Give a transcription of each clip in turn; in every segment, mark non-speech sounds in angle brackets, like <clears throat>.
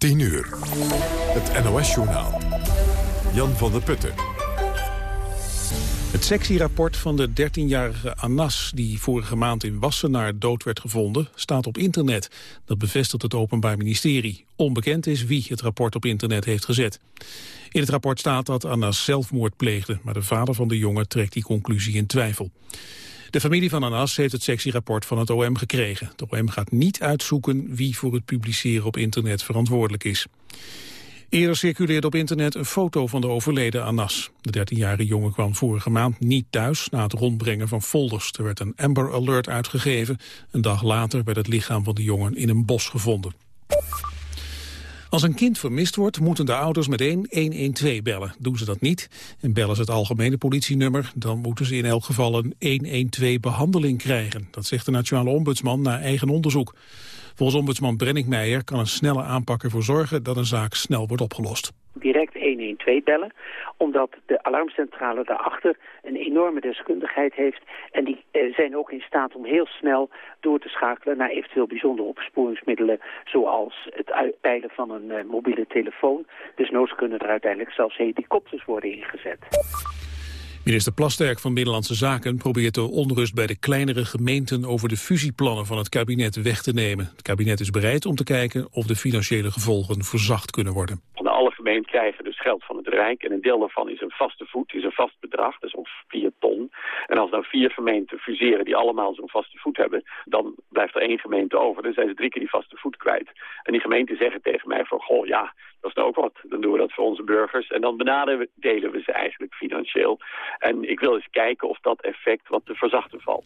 10 uur. Het NOS-journaal. Jan van der Putten. Het sectierapport van de 13-jarige Anas, die vorige maand in Wassenaar dood werd gevonden, staat op internet. Dat bevestigt het Openbaar Ministerie. Onbekend is wie het rapport op internet heeft gezet. In het rapport staat dat Anas zelfmoord pleegde, maar de vader van de jongen trekt die conclusie in twijfel. De familie van Anas heeft het sectierapport van het OM gekregen. Het OM gaat niet uitzoeken wie voor het publiceren op internet verantwoordelijk is. Eerder circuleerde op internet een foto van de overleden Anas. De 13-jarige jongen kwam vorige maand niet thuis na het rondbrengen van folders. Er werd een Amber Alert uitgegeven. Een dag later werd het lichaam van de jongen in een bos gevonden. Als een kind vermist wordt, moeten de ouders meteen 112 bellen. Doen ze dat niet en bellen ze het algemene politienummer... dan moeten ze in elk geval een 112-behandeling krijgen. Dat zegt de Nationale Ombudsman na eigen onderzoek. Volgens ombudsman Brennick Meijer kan een snelle aanpak ervoor zorgen... dat een zaak snel wordt opgelost direct 112 bellen. Omdat de alarmcentrale daarachter een enorme deskundigheid heeft. En die eh, zijn ook in staat om heel snel door te schakelen naar eventueel bijzondere opsporingsmiddelen. Zoals het uitpeilen van een uh, mobiele telefoon. Dus noods kunnen er uiteindelijk zelfs helikopters worden ingezet. Minister Plasterk van Binnenlandse Zaken probeert de onrust bij de kleinere gemeenten over de fusieplannen van het kabinet weg te nemen. Het kabinet is bereid om te kijken of de financiële gevolgen verzacht kunnen worden alle gemeenten krijgen dus geld van het Rijk. En een deel daarvan is een vaste voet, is een vast bedrag, dus ongeveer 4 ton. En als dan vier gemeenten fuseren die allemaal zo'n vaste voet hebben... dan blijft er één gemeente over. Dan zijn ze drie keer die vaste voet kwijt. En die gemeenten zeggen tegen mij van, goh ja, dat is nou ook wat. Dan doen we dat voor onze burgers. En dan benadelen we ze eigenlijk financieel. En ik wil eens kijken of dat effect wat te verzachten valt.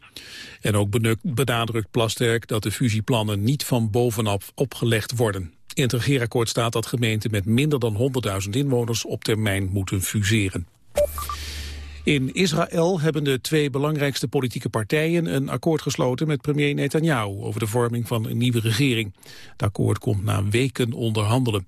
En ook benadrukt Plasterk dat de fusieplannen niet van bovenaf opgelegd worden. In het regeerakkoord staat dat gemeenten met minder dan 100.000 inwoners op termijn moeten fuseren. In Israël hebben de twee belangrijkste politieke partijen een akkoord gesloten met premier Netanyahu over de vorming van een nieuwe regering. Het akkoord komt na weken onderhandelen.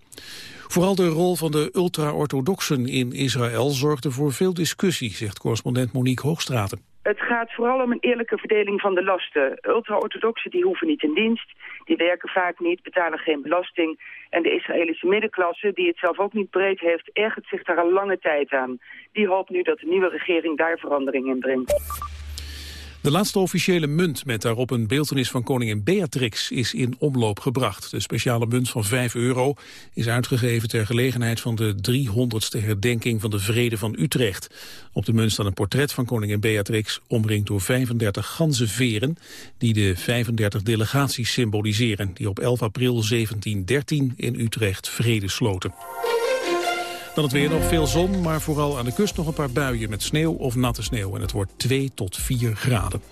Vooral de rol van de ultra-orthodoxen in Israël zorgde voor veel discussie, zegt correspondent Monique Hoogstraten. Het gaat vooral om een eerlijke verdeling van de lasten. Ultra-orthodoxen die hoeven niet in dienst, die werken vaak niet, betalen geen belasting. En de Israëlische middenklasse, die het zelf ook niet breed heeft, ergert zich daar al lange tijd aan. Die hoopt nu dat de nieuwe regering daar verandering in brengt. De laatste officiële munt met daarop een beeltenis van koningin Beatrix is in omloop gebracht. De speciale munt van 5 euro is uitgegeven ter gelegenheid van de 300ste herdenking van de Vrede van Utrecht. Op de munt staat een portret van koningin Beatrix, omringd door 35 ganzenveren, die de 35 delegaties symboliseren, die op 11 april 1713 in Utrecht vrede sloten. Dan het weer nog veel zon, maar vooral aan de kust nog een paar buien met sneeuw of natte sneeuw. En het wordt 2 tot 4 graden.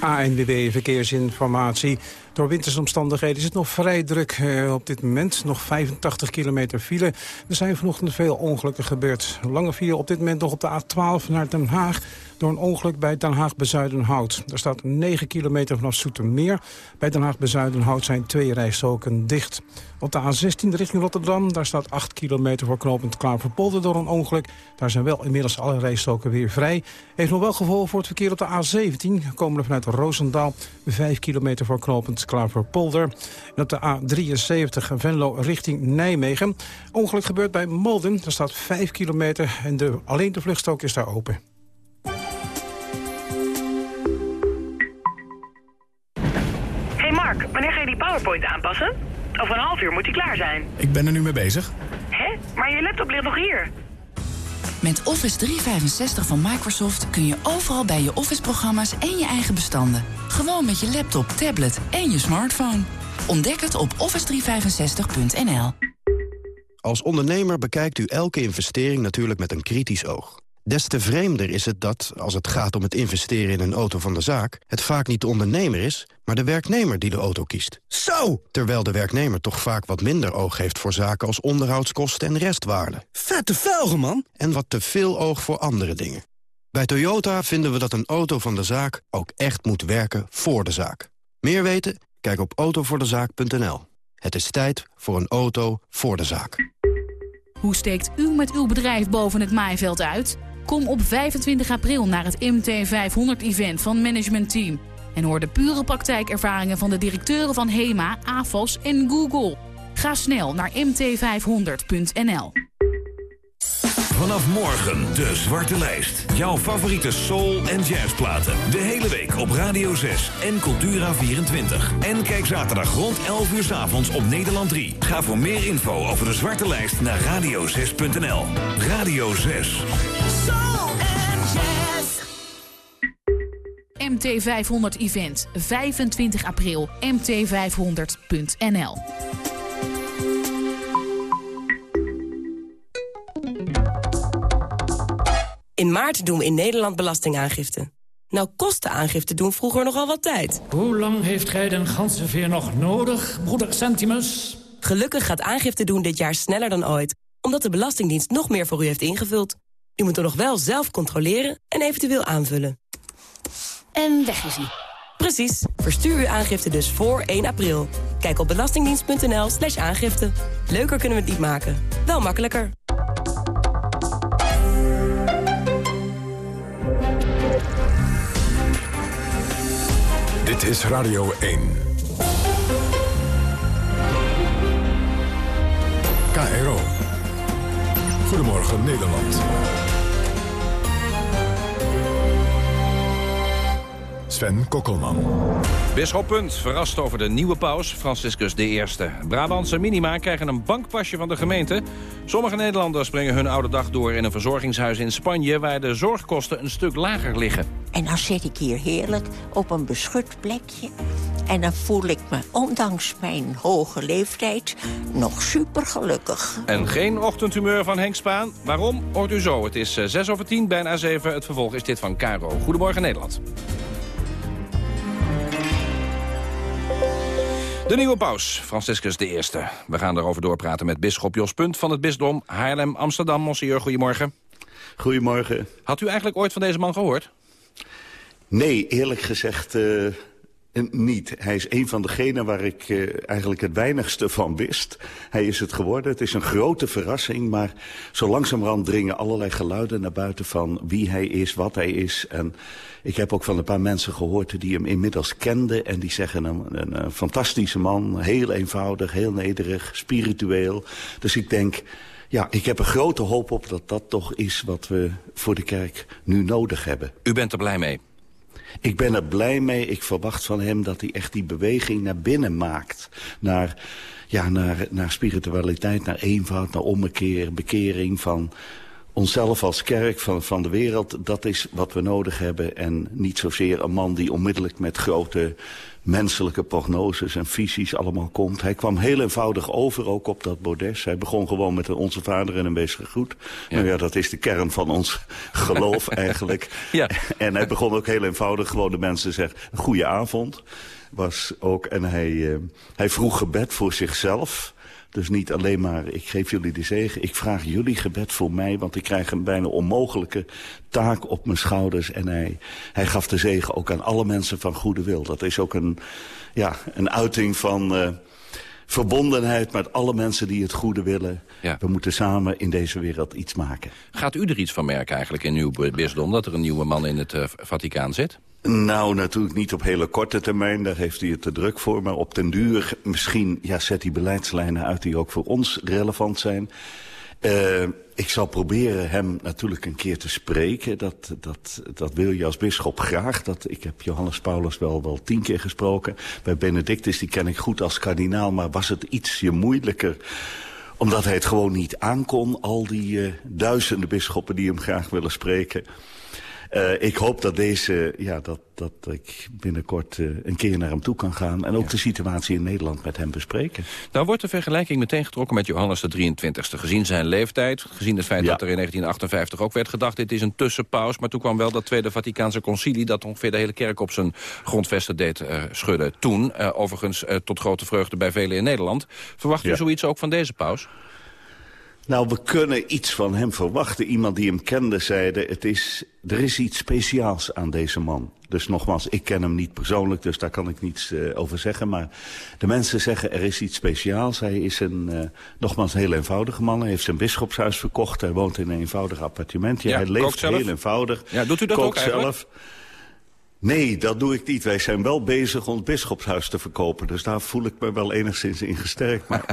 ANWB Verkeersinformatie. Door wintersomstandigheden is het nog vrij druk eh, op dit moment. Nog 85 kilometer file. Er zijn vanochtend veel ongelukken gebeurd. Lange file op dit moment nog op de A12 naar Den Haag door een ongeluk bij Den Haag-Bezuidenhout. Er staat 9 kilometer vanaf Soetermeer. Bij Den Haag-Bezuidenhout zijn twee rijstroken dicht. Op de A16 richting Rotterdam, daar staat 8 kilometer voor knooppunt Klaverpolder door een ongeluk. Daar zijn wel inmiddels alle rijstroken weer vrij. Heeft nog wel gevolgen voor het verkeer op de A17. Komende vanuit Roosendaal, 5 kilometer voor knooppunt Klaverpolder. En op de A73 Venlo richting Nijmegen. Ongeluk gebeurt bij Molden, daar staat 5 kilometer en de, alleen de vluchtstrook is daar open. Over een half uur moet die klaar zijn. Ik ben er nu mee bezig. Hé, maar je laptop ligt nog hier. Met Office 365 van Microsoft kun je overal bij je Office-programma's en je eigen bestanden. Gewoon met je laptop, tablet en je smartphone. Ontdek het op office365.nl. Als ondernemer bekijkt u elke investering natuurlijk met een kritisch oog. Des te vreemder is het dat, als het gaat om het investeren in een auto van de zaak... het vaak niet de ondernemer is, maar de werknemer die de auto kiest. Zo! Terwijl de werknemer toch vaak wat minder oog heeft voor zaken als onderhoudskosten en restwaarde. Vette velgen, man! En wat te veel oog voor andere dingen. Bij Toyota vinden we dat een auto van de zaak ook echt moet werken voor de zaak. Meer weten? Kijk op autovoordezaak.nl. Het is tijd voor een auto voor de zaak. Hoe steekt u met uw bedrijf boven het maaiveld uit? Kom op 25 april naar het MT500-event van Management Team. En hoor de pure praktijkervaringen van de directeuren van HEMA, AFOS en Google. Ga snel naar mt500.nl. Vanaf morgen de Zwarte Lijst. Jouw favoriete soul- en jazzplaten. De hele week op Radio 6 en Cultura24. En kijk zaterdag rond 11 uur s avonds op Nederland 3. Ga voor meer info over de Zwarte Lijst naar radio6.nl. Radio 6. Soul. MT500 Event, 25 april, mt500.nl. In maart doen we in Nederland belastingaangifte. Nou kost de aangifte doen vroeger nogal wat tijd. Hoe lang heeft gij den ganzenveer nog nodig, broeder Centimus? Gelukkig gaat aangifte doen dit jaar sneller dan ooit. Omdat de Belastingdienst nog meer voor u heeft ingevuld. U moet er nog wel zelf controleren en eventueel aanvullen. En weg is hij. Precies. Verstuur uw aangifte dus voor 1 april. Kijk op belastingdienst.nl slash aangifte. Leuker kunnen we het niet maken. Wel makkelijker. Dit is Radio 1. KRO. Goedemorgen Nederland. Sven Kokkelman. Bisschop Punt verrast over de nieuwe paus, Franciscus I. Brabantse minima krijgen een bankpasje van de gemeente. Sommige Nederlanders brengen hun oude dag door in een verzorgingshuis in Spanje... waar de zorgkosten een stuk lager liggen. En dan zit ik hier heerlijk op een beschut plekje. En dan voel ik me, ondanks mijn hoge leeftijd, nog super gelukkig. En geen ochtendhumeur van Henk Spaan. Waarom? Hoort u zo. Het is 6 over 10, bijna 7. Het vervolg is dit van Caro. Goedemorgen Nederland. De nieuwe paus, Franciscus I. We gaan daarover doorpraten met bisschop Jos Punt van het bisdom Haarlem-Amsterdam. Monsignor, goedemorgen. Goedemorgen. Had u eigenlijk ooit van deze man gehoord? Nee, eerlijk gezegd uh, niet. Hij is een van degenen waar ik uh, eigenlijk het weinigste van wist. Hij is het geworden. Het is een grote verrassing, maar zo langzamerhand dringen allerlei geluiden naar buiten van wie hij is, wat hij is. En ik heb ook van een paar mensen gehoord die hem inmiddels kenden en die zeggen een, een, een fantastische man, heel eenvoudig, heel nederig, spiritueel. Dus ik denk, ja, ik heb er grote hoop op dat dat toch is wat we voor de kerk nu nodig hebben. U bent er blij mee? Ik ben er blij mee. Ik verwacht van hem dat hij echt die beweging naar binnen maakt. Naar, ja, naar, naar spiritualiteit, naar eenvoud, naar ommekeer, bekering van onszelf als kerk van, van de wereld. Dat is wat we nodig hebben. En niet zozeer een man die onmiddellijk met grote menselijke prognoses en visies allemaal komt. Hij kwam heel eenvoudig over, ook op dat bordes. Hij begon gewoon met een Onze Vader en een Wees goed. Ja. Nou ja, dat is de kern van ons <laughs> geloof eigenlijk. Ja. En hij begon ook heel eenvoudig gewoon de mensen te zeggen... goeie avond. Was ook, en hij, uh, hij vroeg gebed voor zichzelf... Dus niet alleen maar, ik geef jullie de zegen. Ik vraag jullie gebed voor mij, want ik krijg een bijna onmogelijke taak op mijn schouders. En hij, hij gaf de zegen ook aan alle mensen van goede wil. Dat is ook een, ja, een uiting van... Uh, verbondenheid met alle mensen die het goede willen. Ja. We moeten samen in deze wereld iets maken. Gaat u er iets van merken eigenlijk in uw bisdom... dat er een nieuwe man in het uh, Vaticaan zit? Nou, natuurlijk niet op hele korte termijn. Daar heeft hij het te druk voor. Maar op den duur misschien ja, zet hij beleidslijnen uit... die ook voor ons relevant zijn. Uh, ik zal proberen hem natuurlijk een keer te spreken. Dat, dat, dat wil je als bisschop graag. Dat, ik heb Johannes Paulus wel, wel tien keer gesproken. Bij Benedictus, die ken ik goed als kardinaal. Maar was het ietsje moeilijker omdat hij het gewoon niet aankon. Al die uh, duizenden bisschoppen die hem graag willen spreken. Uh, ik hoop dat deze, ja, dat, dat ik binnenkort uh, een keer naar hem toe kan gaan. En ook ja. de situatie in Nederland met hem bespreken. Nou wordt de vergelijking meteen getrokken met Johannes de 23e. Gezien zijn leeftijd, gezien het feit ja. dat er in 1958 ook werd gedacht... dit is een tussenpaus, maar toen kwam wel dat Tweede Vaticaanse Concilie... dat ongeveer de hele kerk op zijn grondvesten deed uh, schudden. Toen, overigens tot grote vreugde bij velen in Nederland. Verwacht u zoiets ook van deze paus? Nou, we kunnen iets van hem verwachten. Iemand die hem kende zeide, het is, er is iets speciaals aan deze man. Dus nogmaals, ik ken hem niet persoonlijk, dus daar kan ik niets uh, over zeggen. Maar de mensen zeggen, er is iets speciaals. Hij is een, uh, nogmaals, een heel eenvoudige man. Hij heeft zijn bisschopshuis verkocht. Hij woont in een eenvoudig appartementje. Ja, hij leeft zelf. heel eenvoudig. Ja, doet u dat kookt ook eigenlijk? Nee, dat doe ik niet. Wij zijn wel bezig om het bisschopshuis te verkopen. Dus daar voel ik me wel enigszins in gesterkt. Maar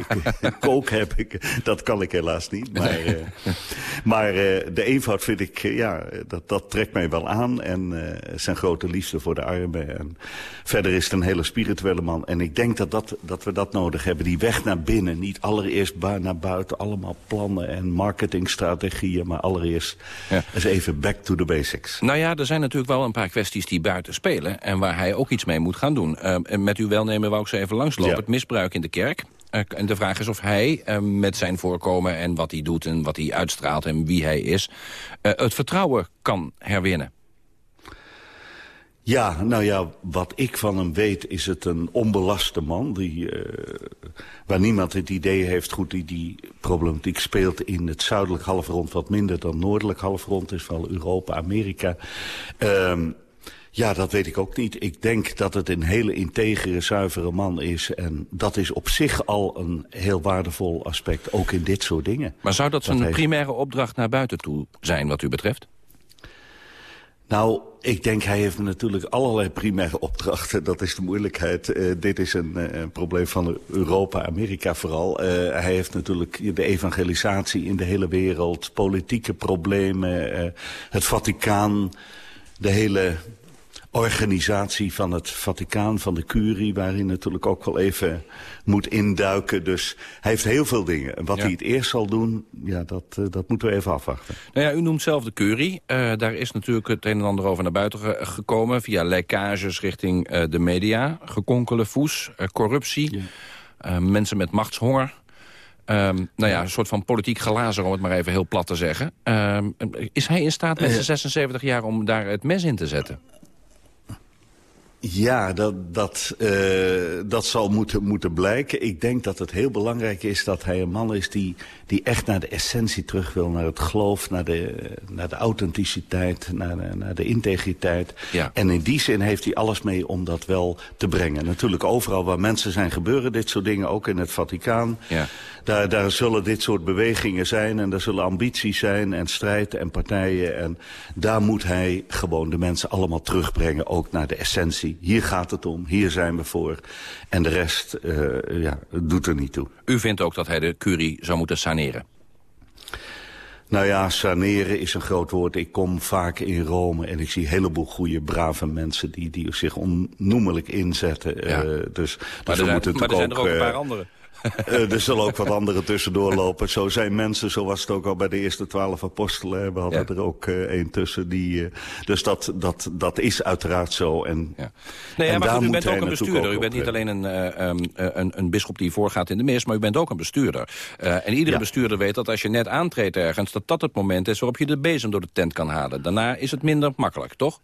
ik, <laughs> kook heb ik, dat kan ik helaas niet. Maar, uh, <laughs> maar uh, de eenvoud vind ik, uh, ja, dat, dat trekt mij wel aan. En zijn grote liefde voor de armen. En verder is het een hele spirituele man. En ik denk dat, dat, dat we dat nodig hebben. Die weg naar binnen. Niet allereerst naar buiten. Allemaal plannen en marketingstrategieën. Maar allereerst ja. eens even back to the basics. Nou ja, er zijn natuurlijk wel een paar kwesties die buiten buiten spelen... en waar hij ook iets mee moet gaan doen. Uh, met uw welnemen wou ik ze even langslopen. Ja. Het misbruik in de kerk. Uh, en de vraag is of hij uh, met zijn voorkomen en wat hij doet... en wat hij uitstraalt en wie hij is... het vertrouwen kan herwinnen. Ja, nou ja, wat ik van hem weet is het een onbelaste man... Die, uh, waar niemand het idee heeft, goed, die, die problematiek speelt in het zuidelijk halfrond... wat minder dan noordelijk halfrond is, vooral Europa, Amerika... Um, ja, dat weet ik ook niet. Ik denk dat het een hele integere, zuivere man is. En dat is op zich al een heel waardevol aspect, ook in dit soort dingen. Maar zou dat zijn primaire opdracht naar buiten toe zijn, wat u betreft? Nou, ik denk hij heeft natuurlijk allerlei primaire opdrachten. Dat is de moeilijkheid. Uh, dit is een, uh, een, probleem van Europa, Amerika vooral. Uh, hij heeft natuurlijk de evangelisatie in de hele wereld, politieke problemen, het Vaticaan, de hele organisatie van het Vaticaan, van de curie... waarin natuurlijk ook wel even moet induiken. Dus hij heeft heel veel dingen. Wat ja. hij het eerst zal doen, ja, dat, uh, dat moeten we even afwachten. Nou ja, u noemt zelf de curie. Uh, daar is natuurlijk het een en ander over naar buiten ge gekomen... via lekkages richting uh, de media. Gekonkele voes, corruptie, ja. mensen met machtshonger... Um, nou ja, een soort van politiek glazer, om het maar even heel plat te zeggen. Um, is hij in staat met zijn 76 jaar om daar het mes in te zetten? Ja, dat, dat, uh, dat zal moeten, moeten blijken. Ik denk dat het heel belangrijk is dat hij een man is die, die echt naar de essentie terug wil. Naar het geloof, naar de, naar de authenticiteit, naar de, naar de integriteit. Ja. En in die zin heeft hij alles mee om dat wel te brengen. Natuurlijk overal waar mensen zijn gebeuren dit soort dingen, ook in het Vaticaan. Ja. Daar, daar zullen dit soort bewegingen zijn en daar zullen ambities zijn en strijd en partijen. En daar moet hij gewoon de mensen allemaal terugbrengen, ook naar de essentie. Hier gaat het om, hier zijn we voor. En de rest uh, ja, doet er niet toe. U vindt ook dat hij de curie zou moeten saneren? Nou ja, saneren is een groot woord. Ik kom vaak in Rome en ik zie een heleboel goede, brave mensen... die, die zich onnoemelijk inzetten. Ja. Uh, dus, maar dus er, zijn, maar er zijn er ook een paar anderen. Uh, <laughs> er zullen ook wat anderen tussendoor lopen. Zo zijn mensen, zo was het ook al bij de eerste twaalf apostelen. We hadden ja. er ook uh, één tussen. Die, uh, dus dat, dat, dat is uiteraard zo. En, ja. nee, en maar goed, u bent ook een bestuurder. u bent niet alleen een, um, een, een bischop die voorgaat in de mis... maar u bent ook een bestuurder. en iedere bestuurder weet dat als je net aantreedt ergens... dat dat het moment is waarop je de bezem door de tent kan halen. Daarna is het minder makkelijk, toch?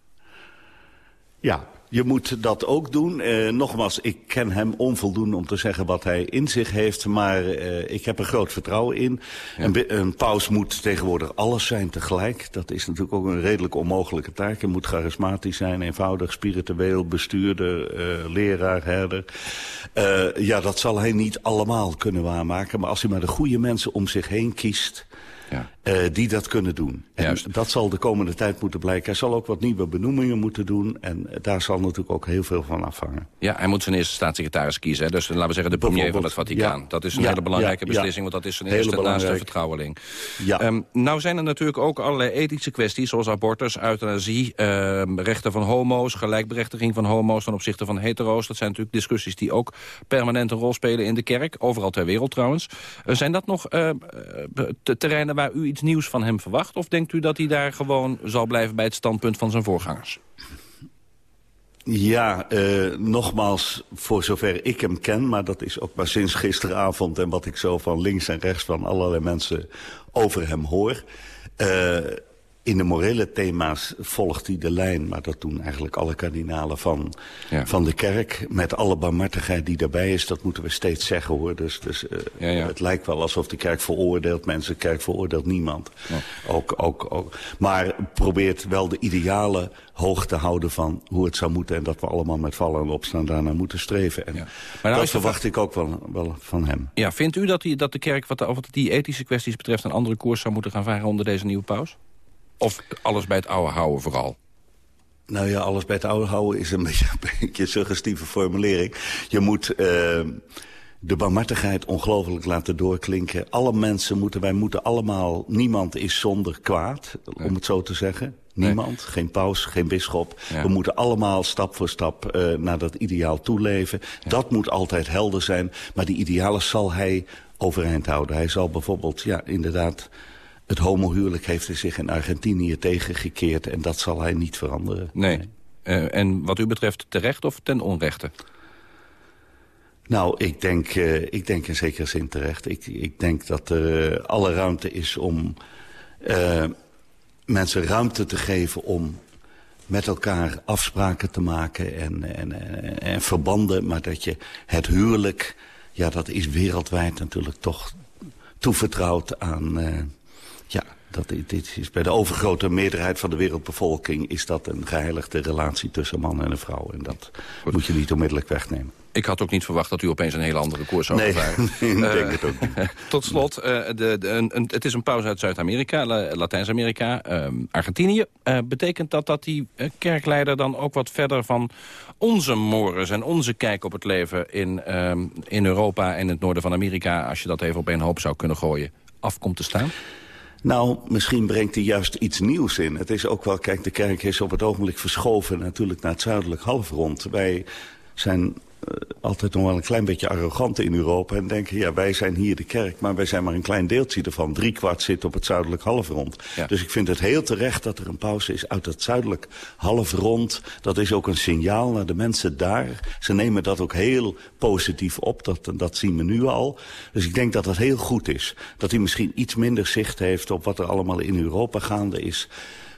Ja, je moet dat ook doen. Uh, nogmaals, ik ken hem onvoldoende om te zeggen wat hij in zich heeft. Maar uh, ik heb er groot vertrouwen in. Ja. Een, een, paus moet tegenwoordig alles zijn tegelijk. Dat is natuurlijk ook een redelijk onmogelijke taak. Je moet charismatisch zijn, eenvoudig, spiritueel, bestuurder, uh, leraar, herder. ja, dat zal hij niet allemaal kunnen waarmaken. Maar als hij maar de goede mensen om zich heen kiest... Ja. Uh, die dat kunnen doen. En Juist. dat zal de komende tijd moeten blijken. Hij zal ook wat nieuwe benoemingen moeten doen. En daar zal natuurlijk ook heel veel van afhangen. Ja, hij moet zijn eerste staatssecretaris kiezen. Hè? Dus laten we zeggen de premier van het Vaticaan. Ja. Dat is een ja. hele belangrijke beslissing, want dat is zijn hele eerste naaste vertrouweling. Ja. Um, nou zijn er natuurlijk ook allerlei ethische kwesties... zoals abortus, euthanasie, um, rechten van homo's... gelijkberechtiging van homo's ten opzichte van hetero's. Dat zijn natuurlijk discussies die ook permanent een rol spelen in de kerk. Overal ter wereld trouwens. Uh, zijn dat nog uh, terreinen waar u iets nieuws van hem verwacht? Of denkt u dat hij daar gewoon zal blijven bij het standpunt van zijn voorgangers? Ja, uh, nogmaals, voor zover ik hem ken... maar dat is ook maar sinds gisteravond... en wat ik zo van links en rechts van allerlei mensen over hem hoor... Uh, in de morele thema's volgt hij de lijn... maar dat doen eigenlijk alle kardinalen van, ja. van de kerk... met alle barmhartigheid die daarbij is, dat moeten we steeds zeggen, hoor. Dus, dus uh, ja, ja. het lijkt wel alsof de kerk veroordeelt mensen. De kerk veroordeelt niemand. Ook, ook, ook. Maar probeert wel de idealen hoog te houden van hoe het zou moeten... en dat we allemaal met vallen en opstaan daarnaar moeten streven. En maar nou dat verwacht ik ook wel, wel van hem. Ja, vindt u dat, die, dat de kerk wat, wat die ethische kwesties betreft... een andere koers zou moeten gaan varen onder deze nieuwe paus? Of alles bij het oude houden vooral? Nou ja, alles bij het oude houden is een <laughs> beetje, een beetje suggestieve formulering. Je moet uh, de barmhartigheid ongelooflijk laten doorklinken. Alle mensen moeten, wij moeten allemaal, niemand is zonder kwaad, om het zo te zeggen. Niemand, geen paus, geen bisschop. We moeten allemaal stap voor stap uh, naar dat ideaal toeleven. Ja. Dat moet altijd helder zijn, maar die idealen zal hij overeind houden. Hij zal bijvoorbeeld, ja, inderdaad... Het homohuwelijk heeft hij zich in Argentinië tegengekeerd... en dat zal hij niet veranderen. Nee. Uh, en wat u betreft terecht of ten onrechte? Nou, ik denk, uh, ik denk in zekere zin terecht. Ik, ik denk dat er uh, alle ruimte is om mensen ruimte te geven... om met elkaar afspraken te maken en, en, en, en verbanden. Maar dat je het huwelijk, ja, dat is wereldwijd natuurlijk toch toevertrouwd aan... dat, dit is bij de overgrote meerderheid van de wereldbevolking... is dat een geheiligde relatie tussen man en een vrouw. En dat Goed. moet je niet onmiddellijk wegnemen. Ik had ook niet verwacht dat u opeens een hele andere koers zou nee, varen. <laughs> Nee, ik denk het ook niet. Tot slot, uh, de, de, een, een, het is een pauze uit Zuid-Amerika, Latijns-Amerika, uh, Argentinië. betekent dat dat die kerkleider dan ook wat verder van onze mores... en onze kijk op het leven in, in Europa en het noorden van Amerika... als je dat even op één hoop zou kunnen gooien, af komt te staan? Nou, misschien brengt hij juist iets nieuws in. Het is ook wel, kijk, de kerk is op het ogenblik verschoven natuurlijk naar het zuidelijk halfrond. Wij zijn altijd nog wel een klein beetje arrogant in Europa... en denken, ja, wij zijn hier de kerk, maar wij zijn maar een klein deeltje ervan. Drie kwart zit op het zuidelijk halfrond. Ja. Dus ik vind het heel terecht dat er een pauze is uit het zuidelijk halfrond. Dat is ook een signaal naar de mensen daar. Ze nemen dat ook heel positief op, dat, dat zien we nu al. Dus ik denk dat dat heel goed is. Dat hij misschien iets minder zicht heeft op wat er allemaal in Europa gaande is...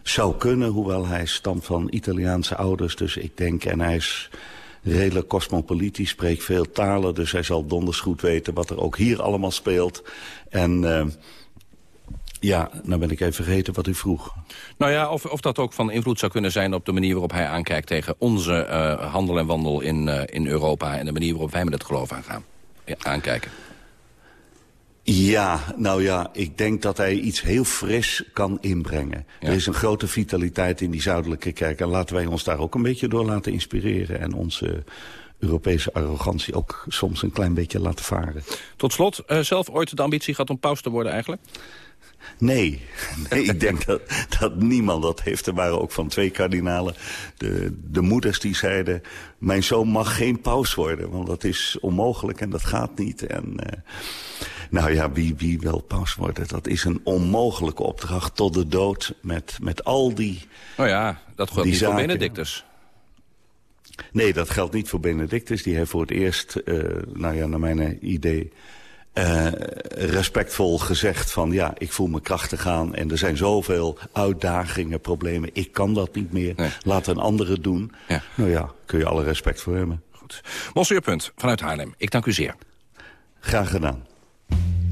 Zou kunnen, hoewel hij stamt van Italiaanse ouders. Dus ik denk, en hij is redelijk cosmopolitisch, spreekt veel talen. Dus hij zal donders goed weten wat er ook hier allemaal speelt. En uh, ja, nou ben ik even vergeten wat u vroeg. Nou ja, of, of dat ook van invloed zou kunnen zijn op de manier waarop hij aankijkt tegen onze uh, handel en wandel in, uh, in Europa. En de manier waarop wij met het geloof aangaan. Ja, aankijken. Ja, nou ja, ik denk dat hij iets heel fris kan inbrengen. Ja. Er is een grote vitaliteit in die zuidelijke kerk. En laten wij ons daar ook een beetje door laten inspireren. En onze Europese arrogantie ook soms een klein beetje laten varen. Tot slot, uh, zelf ooit de ambitie gehad om paus te worden eigenlijk? Nee, <laughs> nee ik denk dat, dat niemand dat heeft. Er waren ook van twee kardinalen de, de moeders die zeiden... mijn zoon mag geen paus worden, want dat is onmogelijk en dat gaat niet. En, uh, nou ja, wie, wie wil paus worden, dat is een onmogelijke opdracht tot de dood... met, met al die Nou ja, dat geldt niet zaken. voor Benedictus. Nee, dat geldt niet voor Benedictus. Die heeft voor het eerst, uh, nou ja, naar mijn idee... Uh, respectvol gezegd van ja, ik voel me krachtig aan... en er zijn zoveel uitdagingen, problemen, ik kan dat niet meer. Nee. Laat een andere doen. Ja. Nou ja, kun je alle respect voor hebben. Goed. Monsieur Punt, vanuit Haarlem. Ik dank u zeer. Graag gedaan.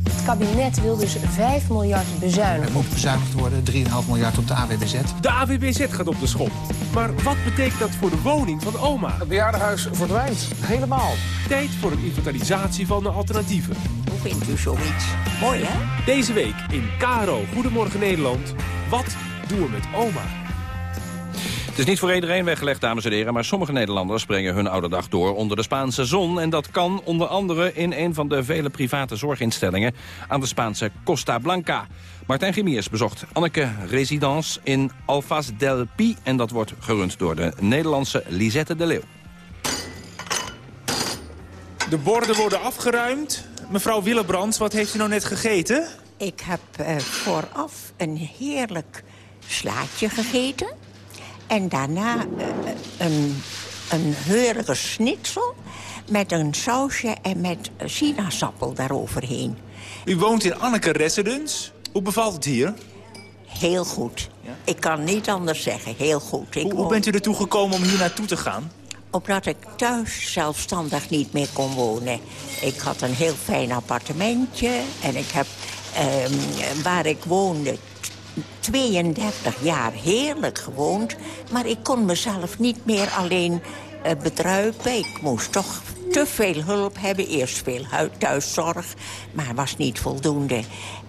Het kabinet wil dus 5 miljard bezuinigen. Er moet bezuinigd worden, 3,5 miljard op de AWBZ. De AWBZ gaat op de schop. Maar wat betekent dat voor de woning van oma? Het bejaardenhuis verdwijnt, helemaal. Tijd voor een inventarisatie van de alternatieven. Hoe vindt u zoiets? Mooi, hè? Deze week in Caro Goedemorgen Nederland. Wat doen we met oma? Het is niet voor iedereen weggelegd, dames en heren... maar sommige Nederlanders brengen hun oude dag door onder de Spaanse zon. En dat kan onder andere in een van de vele private zorginstellingen... aan de Spaanse Costa Blanca. Martijn Gimiers bezocht Anneke Residence in Alfaz del Pi... en dat wordt gerund door de Nederlandse Lisette de Leeuw. De borden worden afgeruimd. Mevrouw Willebrands, wat heeft u nou net gegeten? Ik heb uh, vooraf een heerlijk slaatje gegeten... En daarna uh, een, een heurige schnitzel met een sausje en met sinaasappel daaroverheen. U woont in Anneke Residence. Hoe bevalt het hier? Heel goed. Ja? Ik kan niet anders zeggen, heel goed. Ik hoe, hoe bent u ertoe gekomen om hier naartoe te gaan? Omdat ik thuis zelfstandig niet meer kon wonen. Ik had een heel fijn appartementje en ik heb um, waar ik woonde 32 jaar heerlijk gewoond. Maar ik kon mezelf niet meer alleen uh, bedruipen. Ik moest toch te veel hulp hebben. Eerst veel thuiszorg, maar was niet voldoende.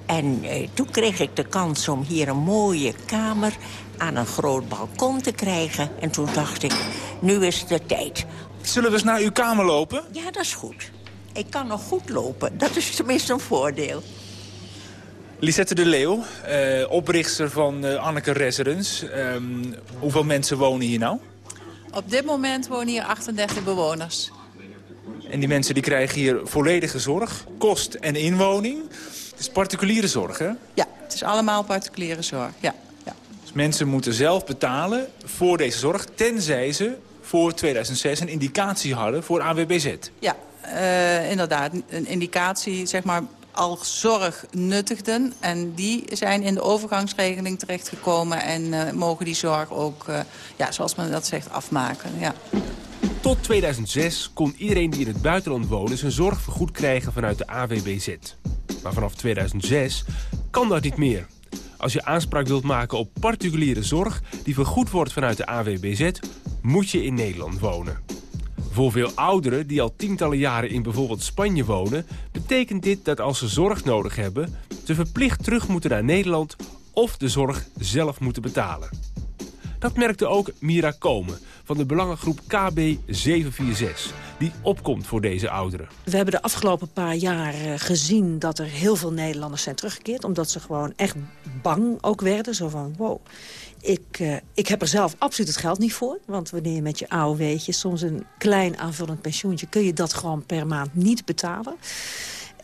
En eh, toen kreeg ik de kans om hier een mooie kamer aan een groot balkon te krijgen. En toen dacht ik, nu is de tijd. Zullen we eens naar uw kamer lopen? Ja, dat is goed. Ik kan nog goed lopen. Dat is tenminste een voordeel. Lisette de Leeuw, eh, oprichter van eh, Anneke Residence. Ehm, hoeveel mensen wonen hier nou? Op dit moment wonen hier 38 bewoners. En die mensen die krijgen hier volledige zorg, kost en inwoning. Het is particuliere zorg, hè? Ja, het is allemaal particuliere zorg, ja. ja. Dus mensen moeten zelf betalen voor deze zorg... tenzij ze voor 2006 een indicatie hadden voor AWBZ. Ja, uh, inderdaad. Een indicatie, zeg maar, als zorg nuttigden. En die zijn in de overgangsregeling terechtgekomen... en uh, mogen die zorg ook, uh, ja, zoals men dat zegt, afmaken. Ja. Tot 2006 kon iedereen die in het buitenland woonde... zijn zorg vergoed krijgen vanuit de AWBZ. Maar vanaf 2006 kan dat niet meer. Als je aanspraak wilt maken op particuliere zorg... die vergoed wordt vanuit de AWBZ, moet je in Nederland wonen. Voor veel ouderen die al tientallen jaren in bijvoorbeeld Spanje wonen... betekent dit dat als ze zorg nodig hebben... ze verplicht terug moeten naar Nederland of de zorg zelf moeten betalen. Dat merkte ook Mira Komen van de belangengroep KB746... die opkomt voor deze ouderen. We hebben de afgelopen paar jaar eh, gezien dat er heel veel Nederlanders zijn teruggekeerd... omdat ze gewoon echt bang ook werden. Zo van, wow, ik, uh, ik heb er zelf absoluut het geld niet voor. Want wanneer je met je AOW'tje soms een klein aanvullend pensioentje... kun je dat gewoon per maand niet betalen.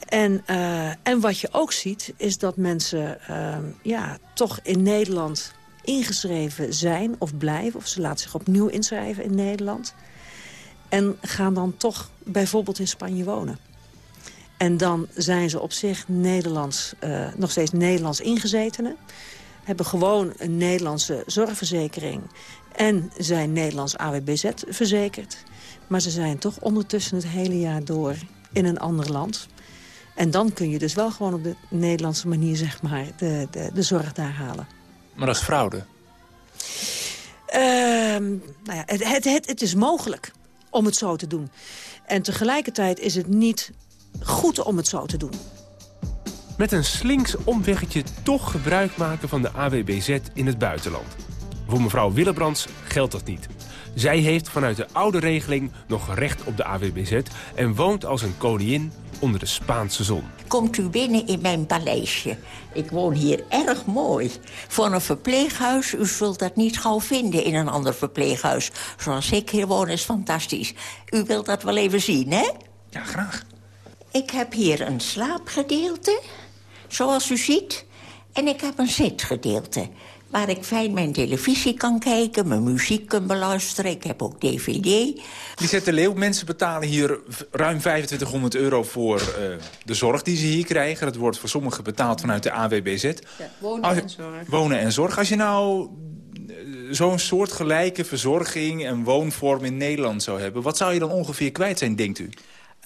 En, uh, en wat je ook ziet, is dat mensen uh, ja, toch in Nederland ingeschreven zijn of blijven... of ze laten zich opnieuw inschrijven in Nederland... en gaan dan toch bijvoorbeeld in Spanje wonen. En dan zijn ze op zich Nederlands, uh, nog steeds Nederlands ingezetenen... hebben gewoon een Nederlandse zorgverzekering... en zijn Nederlands AWBZ verzekerd. Maar ze zijn toch ondertussen het hele jaar door in een ander land... En dan kun je dus wel gewoon op de Nederlandse manier zeg maar, de, de, de zorg daar halen. Maar dat is fraude. Uh, nou ja, het, het, het, het, is mogelijk om het zo te doen. En tegelijkertijd is het niet goed om het zo te doen. Met een slinks omweggetje toch gebruik maken van de AWBZ in het buitenland. Voor mevrouw Willebrands geldt dat niet. Zij heeft vanuit de oude regeling nog recht op de AWBZ... en woont als een koningin onder de Spaanse zon. Komt u binnen in mijn paleisje. Ik woon hier erg mooi. Voor een verpleeghuis, u zult dat niet gauw vinden in een ander verpleeghuis. Zoals ik hier woon is fantastisch. U wilt dat wel even zien, hè? Ja, graag. Ik heb hier een slaapgedeelte, zoals u ziet. En ik heb een zitgedeelte waar ik fijn mijn televisie kan kijken, mijn muziek kan beluisteren. Ik heb ook dvd. Lisette Leeuw, mensen betalen hier ruim 2500 euro voor uh, de zorg die ze hier krijgen. Dat wordt voor sommigen betaald vanuit de AWBZ. Ja, wonen Als, en zorg. Wonen en zorg. Als je nou zo'n soort gelijke verzorging en woonvorm in Nederland zou hebben... wat zou je dan ongeveer kwijt zijn, denkt u?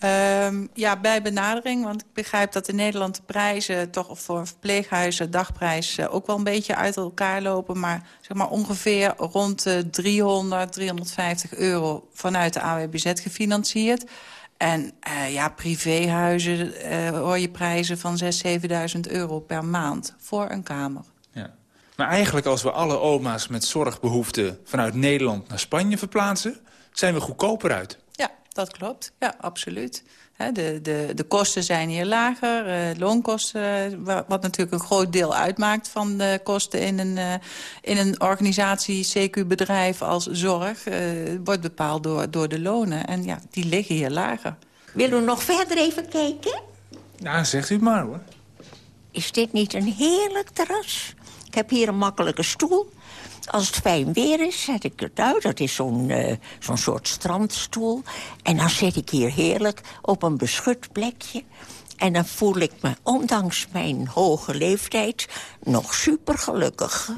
Um, ja, bij benadering. Want ik begrijp dat in Nederland de prijzen... toch voor verpleeghuizen, dagprijs... Ook wel een beetje uit elkaar lopen. Maar zeg maar ongeveer rond de 300, 350 euro... vanuit de AWBZ gefinancierd. En uh, ja, privéhuizen uh, hoor je prijzen van 6.000, 7.000 euro per maand voor een kamer. Ja. Maar eigenlijk als we alle oma's met zorgbehoeften... vanuit Nederland naar Spanje verplaatsen... zijn we goedkoper uit. Dat klopt. Ja, absoluut. de, de, de kosten zijn hier lager. Uh, loonkosten, wat natuurlijk een groot deel uitmaakt van de kosten in een, uh, in een organisatie, CQ-bedrijf als zorg, uh, wordt bepaald door, door de lonen. En ja, die liggen hier lager. Willen we nog verder even kijken? Ja, zegt u maar hoor. Is dit niet een heerlijk terras? Ik heb hier een makkelijke stoel. Als het fijn weer is, zet ik het uit. Dat is zo'n uh, zo'n soort strandstoel. En dan zit ik hier heerlijk op een beschut plekje. En dan voel ik me, ondanks mijn hoge leeftijd, nog super gelukkig.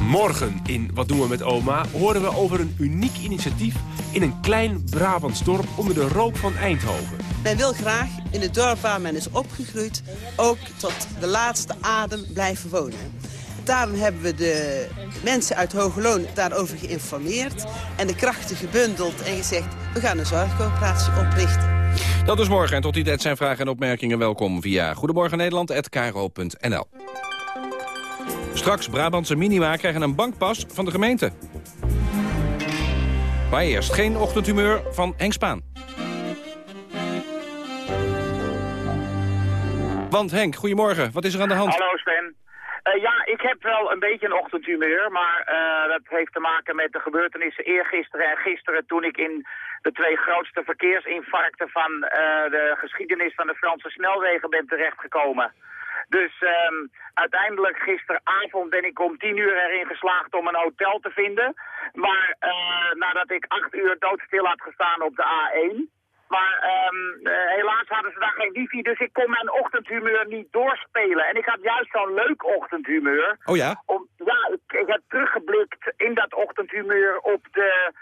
Morgen in Wat doen we met oma horen we over een uniek initiatief... in een klein Brabants dorp onder de rook van Eindhoven. Men wil graag in het dorp waar men is opgegroeid... ook tot de laatste adem blijven wonen. Daarom hebben we de mensen uit Hoge Loon daarover geïnformeerd... en de krachten gebundeld en gezegd... we gaan een zorgcoöperatie oprichten. Dat is morgen en tot die tijd zijn vragen en opmerkingen welkom via Goedemorgen Nederland@kro.nl. Straks Brabantse minima krijgen een bankpas van de gemeente. Maar eerst geen ochtendhumeur van Henk Spaan. Want Henk, goedemorgen. Wat is er aan de hand? Hallo Sven. Uh, ja, ik heb wel een beetje een ochtendhumeur, maar uh, dat heeft te maken met de gebeurtenissen eergisteren en gisteren toen ik in de twee grootste verkeersinfarcten van uh, de geschiedenis van de Franse snelwegen ben terechtgekomen. Dus um, uiteindelijk gisteravond ben ik om tien uur erin geslaagd om een hotel te vinden. Maar nadat ik acht uur doodstil had gestaan op de A1... Maar um, uh, helaas hadden ze daar geen wifi, dus ik kon mijn ochtendhumeur niet doorspelen. En ik had juist zo'n leuk ochtendhumeur. Oh ja? Om, ja, ik, ik, heb teruggeblikt in dat ochtendhumeur op de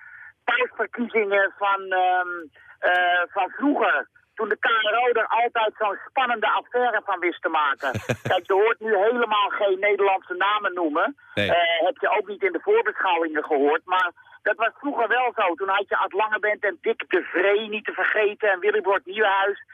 thuisverkiezingen van, um, uh, van vroeger. Toen de KRO er altijd zo'n spannende affaire van wist te maken. <laughs> Kijk, je hoort nu helemaal geen Nederlandse namen noemen. Nee. Uh, heb je ook niet in de voorbeschouwingen gehoord, maar... Dat was vroeger wel zo. Toen had je Ad Langebent en Dick de Vree niet te vergeten en Willybord Nieuwenhuis.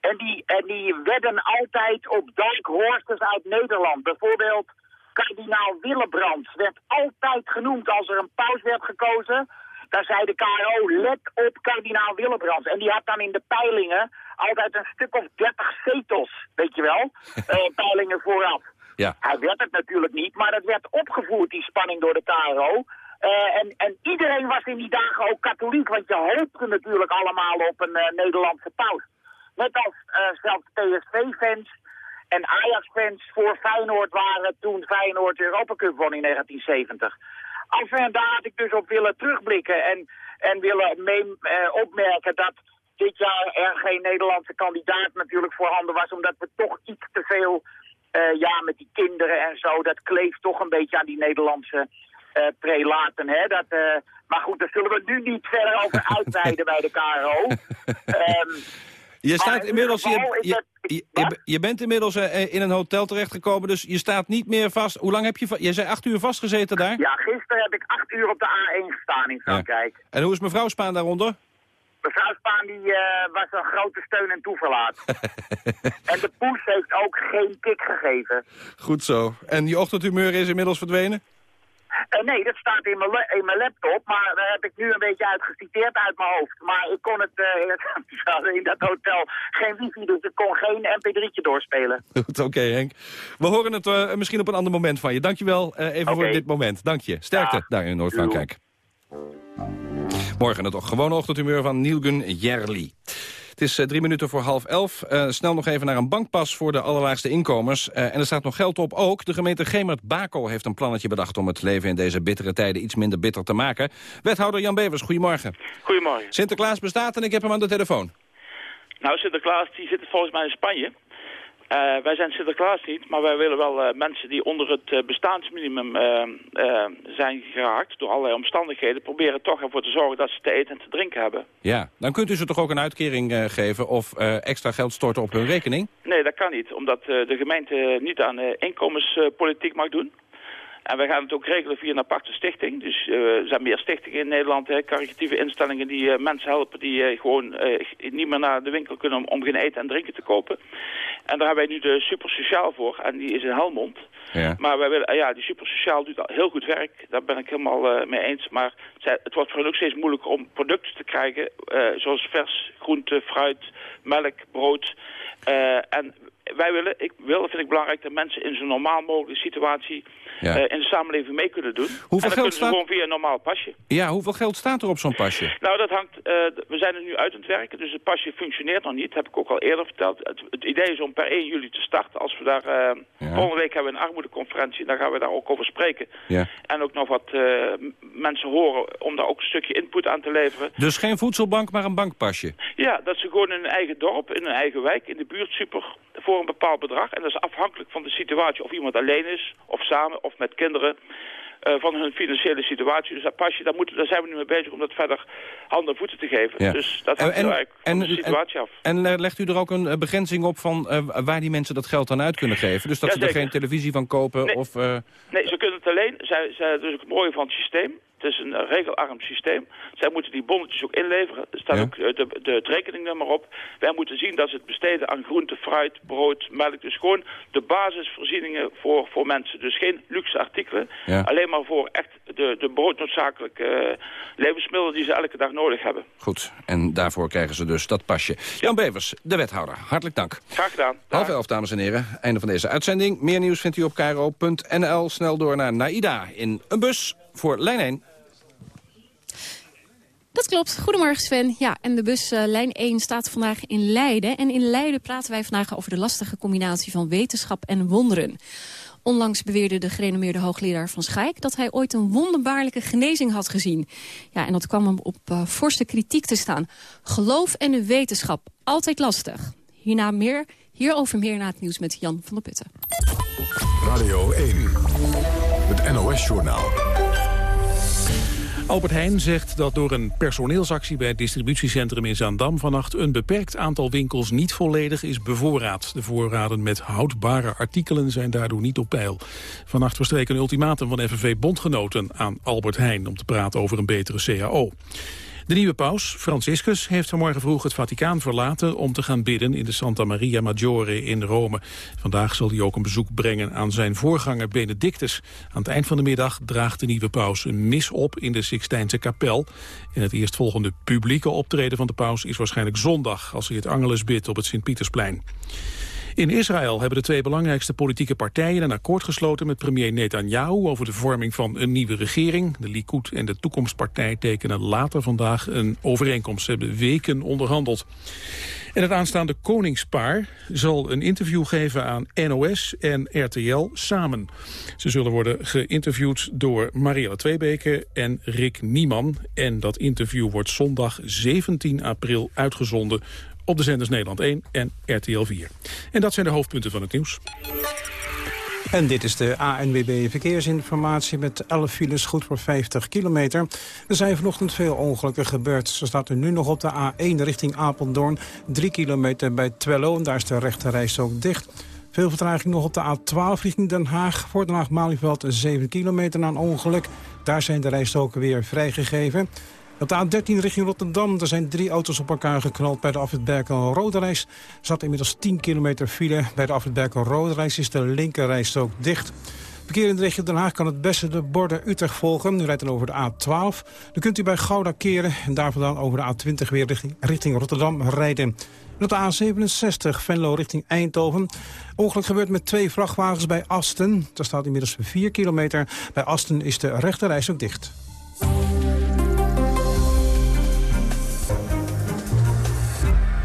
En die, en die wedden altijd op dark horses uit Nederland. Bijvoorbeeld kardinaal Willebrands werd altijd genoemd als er een paus werd gekozen. Daar zei de KRO, let op kardinaal Willebrands. En die had dan in de peilingen altijd een stuk of dertig zetels, weet je wel. uh, <laughs> peilingen vooraf. Ja. Hij werd het natuurlijk niet, maar het werd opgevoerd, die spanning door de KRO. Uh, en, en, iedereen was in die dagen ook katholiek, want je hoopte natuurlijk allemaal op een uh, Nederlandse paus. Net als uh, zelfs PSV-fans en Ajax-fans voor Feyenoord waren toen Feyenoord Europa Cup won in 1970. Af en daar had ik dus op willen terugblikken en, en willen mee, opmerken dat dit jaar er geen Nederlandse kandidaat natuurlijk voorhanden was, omdat we toch iets te veel, ja, met die kinderen en zo, dat kleeft toch een beetje aan die Nederlandse prelaten. Hè? Dat, uh, maar goed, daar zullen we nu niet verder over <laughs> uitweiden bij de KRO. Um, je staat inmiddels... Je, je, je, je, bent inmiddels uh, in een hotel terechtgekomen, dus je staat niet meer vast. Hoe lang heb je... Je zei acht uur vastgezeten daar? Ja, gisteren heb ik acht uur op de A1 gestaan in Frankrijk. Ja. En hoe is mevrouw Spaan daaronder? Mevrouw Spaan die, uh, was een grote steun en toeverlaat. <laughs> en de poes heeft ook geen kick gegeven. Goed zo. En die ochtendhumeur is inmiddels verdwenen? Uh, nee, dat staat in mijn, in mijn laptop, maar daar heb ik nu een beetje uitgeciteerd uit mijn hoofd. Maar ik kon het, uh, <laughs> in dat hotel geen wifi, dus ik kon geen mp3'tje doorspelen. <laughs> Goed, oké okay, Henk. We horen het uh, misschien op een ander moment van je. Dankjewel uh, even okay. voor dit moment. Dank je. Sterkte ja. daar in Noord-Frankrijk. Morgen het gewone ochtendhumeur van Nielgun Jerli. Het is uh, drie minuten voor half elf. Uh, snel nog even naar een bankpas voor de allerlaagste inkomens. Uh, en er staat nog geld op ook. De gemeente Gemert-Bakel heeft een plannetje bedacht... om het leven in deze bittere tijden iets minder bitter te maken. Wethouder Jan Bevers, goedemorgen. Goedemorgen. Sinterklaas bestaat en ik heb hem aan de telefoon. Nou, Sinterklaas die zit volgens mij in Spanje. Uh, wij zijn Sinterklaas niet, maar wij willen wel uh, mensen die onder het uh, bestaansminimum zijn geraakt... door allerlei omstandigheden, proberen toch ervoor te zorgen dat ze te eten en te drinken hebben. Ja, dan kunt u ze toch ook een uitkering geven of extra geld storten op hun rekening? Nee, dat kan niet, omdat de gemeente niet aan inkomenspolitiek mag doen. En wij gaan het ook regelen via een aparte stichting. Dus uh, er zijn meer stichtingen in Nederland, hè, caritatieve instellingen die uh, mensen helpen die uh, gewoon niet meer naar de winkel kunnen om, om geen eten en drinken te kopen. En daar hebben wij nu de Super Sociaal voor en die is in Helmond. Ja. Maar wij willen, ja, die Super Sociaal doet heel goed werk, daar ben ik helemaal mee eens. Maar het wordt voor hen ook steeds moeilijker om producten te krijgen, zoals vers, groente, fruit, melk, brood. en wij willen, ik wil, vind ik belangrijk, dat mensen in zo'n normaal mogelijke situatie ja. uh, in de samenleving mee kunnen doen. Hoeveel en dan geld staat... staat... gewoon via een normaal pasje. Ja, hoeveel geld staat er op zo'n pasje? Nou, dat hangt, uh, we zijn er nu uit aan het werken, dus het pasje functioneert nog niet. Dat heb ik ook al eerder verteld. Het, het idee is om per 1 juli te starten. Als we daar, uh, ja. volgende week hebben we een armoedeconferentie, dan gaan we daar ook over spreken. Ja. En ook nog wat mensen horen om daar ook een stukje input aan te leveren. Dus geen voedselbank, maar een bankpasje? Ja, dat ze gewoon in hun eigen dorp, in hun eigen wijk, in de buurt super, voor een bepaald bedrag. En dat is afhankelijk van de situatie of iemand alleen is, of samen, of met kinderen. eh, van hun financiële situatie. Dus dat pasje, daar, moeten, daar zijn we nu mee bezig om dat verder handen en voeten te geven. Ja. Dus dat hangt er eigenlijk van de situatie af. En legt u er ook een eh, begrenzing op van eh, waar die mensen dat geld aan uit kunnen geven? Dus dat ze er geen televisie van kopen Nee. of... Nee, ze kunnen het alleen. Zij, zij, dat is ook het mooie van het systeem. Het is een regelarm systeem. Zij moeten die bonnetjes ook inleveren. Er staat Ja. ook eh, de, de, het rekeningnummer op. Wij moeten zien dat ze het besteden aan groente, fruit, brood, melk. Dus gewoon de basisvoorzieningen voor, voor mensen. Dus geen luxe artikelen. Ja. Alleen maar voor echt de, de broodnoodzakelijke eh, levensmiddelen die ze elke dag nodig hebben. Goed, en daarvoor krijgen ze dus dat pasje. Jan Bevers, de wethouder, hartelijk dank. Graag gedaan. Half elf, dames en heren. Einde van deze uitzending. Meer nieuws vindt u op cairo.nl. Snel door naar Naida in een bus voor lijn 1. Dat klopt. Goedemorgen Sven. Ja, en de bus eh, lijn 1 staat vandaag in Leiden. En in Leiden praten wij vandaag over de lastige combinatie van wetenschap en wonderen. Onlangs beweerde de gerenommeerde hoogleraar van Schaik... dat hij ooit een wonderbaarlijke genezing had gezien. Ja, en dat kwam hem op eh, forse kritiek te staan. Geloof en de wetenschap, altijd lastig. Hierna meer, hierover meer na het nieuws met Jan van der Putten. Radio 1, het NOS-journaal. Albert Heijn zegt dat door een personeelsactie bij het distributiecentrum in Zaandam vannacht een beperkt aantal winkels niet volledig is bevoorraad. De voorraden met houdbare artikelen zijn daardoor niet op peil. Vannacht verstreek een ultimatum van FNV Bondgenoten aan Albert Heijn om te praten over een betere CAO. De nieuwe paus, Franciscus, heeft vanmorgen vroeg het Vaticaan verlaten om te gaan bidden in de Santa Maria Maggiore in Rome. Vandaag zal hij ook een bezoek brengen aan zijn voorganger Benedictus. Aan het eind van de middag draagt de nieuwe paus een mis op in de Sixtijnse kapel. En het eerstvolgende publieke optreden van de paus is waarschijnlijk zondag als hij het Angelus bidt op het Sint-Pietersplein. In Israël hebben de twee belangrijkste politieke partijen een akkoord gesloten met premier Netanyahu over de vorming van een nieuwe regering. De Likud en de Toekomstpartij tekenen later vandaag een overeenkomst. Ze hebben weken onderhandeld. En het aanstaande koningspaar zal een interview geven aan NOS en RTL samen. Ze zullen worden geïnterviewd door Marielle Tweebeke en Rick Nieman. En dat interview wordt zondag 17 april uitgezonden op de zenders Nederland 1 en RTL 4. En dat zijn de hoofdpunten van het nieuws. En dit is de ANWB Verkeersinformatie met 11 files, goed voor 50 kilometer. Er zijn vanochtend veel ongelukken gebeurd. Zo staat er nu nog op de A1 richting Apeldoorn, 3 kilometer bij Twello. En daar is de rechte reis ook dicht. Veel vertraging nog op de A12 richting Den Haag. Voor Den Haag-Malieveld 7 kilometer na een ongeluk. Daar zijn de rijstroken weer vrijgegeven. Op de A13 richting Rotterdam, er zijn drie auto's op elkaar geknald bij de afrit Berkel Roderijs. Er zat inmiddels 10 kilometer file. Bij de afrit Berkel Roderijs is de linkerrijstrook dicht. Verkeer in de regio Den Haag kan het beste de borden Utrecht volgen. U rijdt dan over de A12. Dan kunt u bij Gouda keren en daar vandaan over de A20 weer richting, richting Rotterdam rijden. En op de A67 Venlo richting Eindhoven. Ongeluk gebeurt met twee vrachtwagens bij Asten. Daar staat inmiddels 4 kilometer. Bij Asten is de rechterreis ook dicht.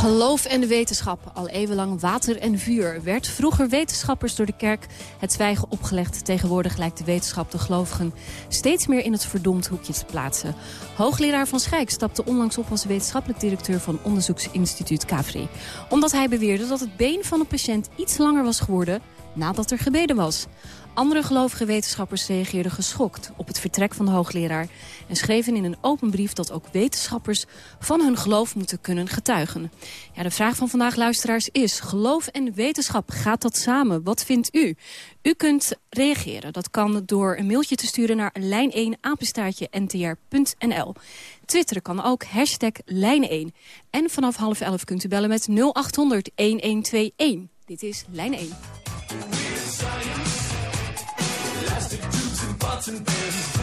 Geloof en de wetenschap, al eeuwenlang water en vuur... werd vroeger wetenschappers door de kerk het zwijgen opgelegd. Tegenwoordig lijkt de wetenschap de gelovigen steeds meer in het verdomd hoekje te plaatsen. Hoogleraar Van Schijk stapte onlangs op als wetenschappelijk directeur... van onderzoeksinstituut Cavri. Omdat hij beweerde dat het been van een patiënt iets langer was geworden... nadat er gebeden was. Andere gelovige wetenschappers reageerden geschokt op het vertrek van de hoogleraar... en schreven in een open brief dat ook wetenschappers van hun geloof moeten kunnen getuigen. Ja, de vraag van vandaag, luisteraars, is... geloof en wetenschap, gaat dat samen? Wat vindt u? U kunt reageren. Dat kan door een mailtje te sturen naar lijn1 apenstaartje ntr.nl. Twitteren kan ook, hashtag lijn1. En vanaf half elf kunt u bellen met 0800 1121. Dit is Lijn 1. and pins.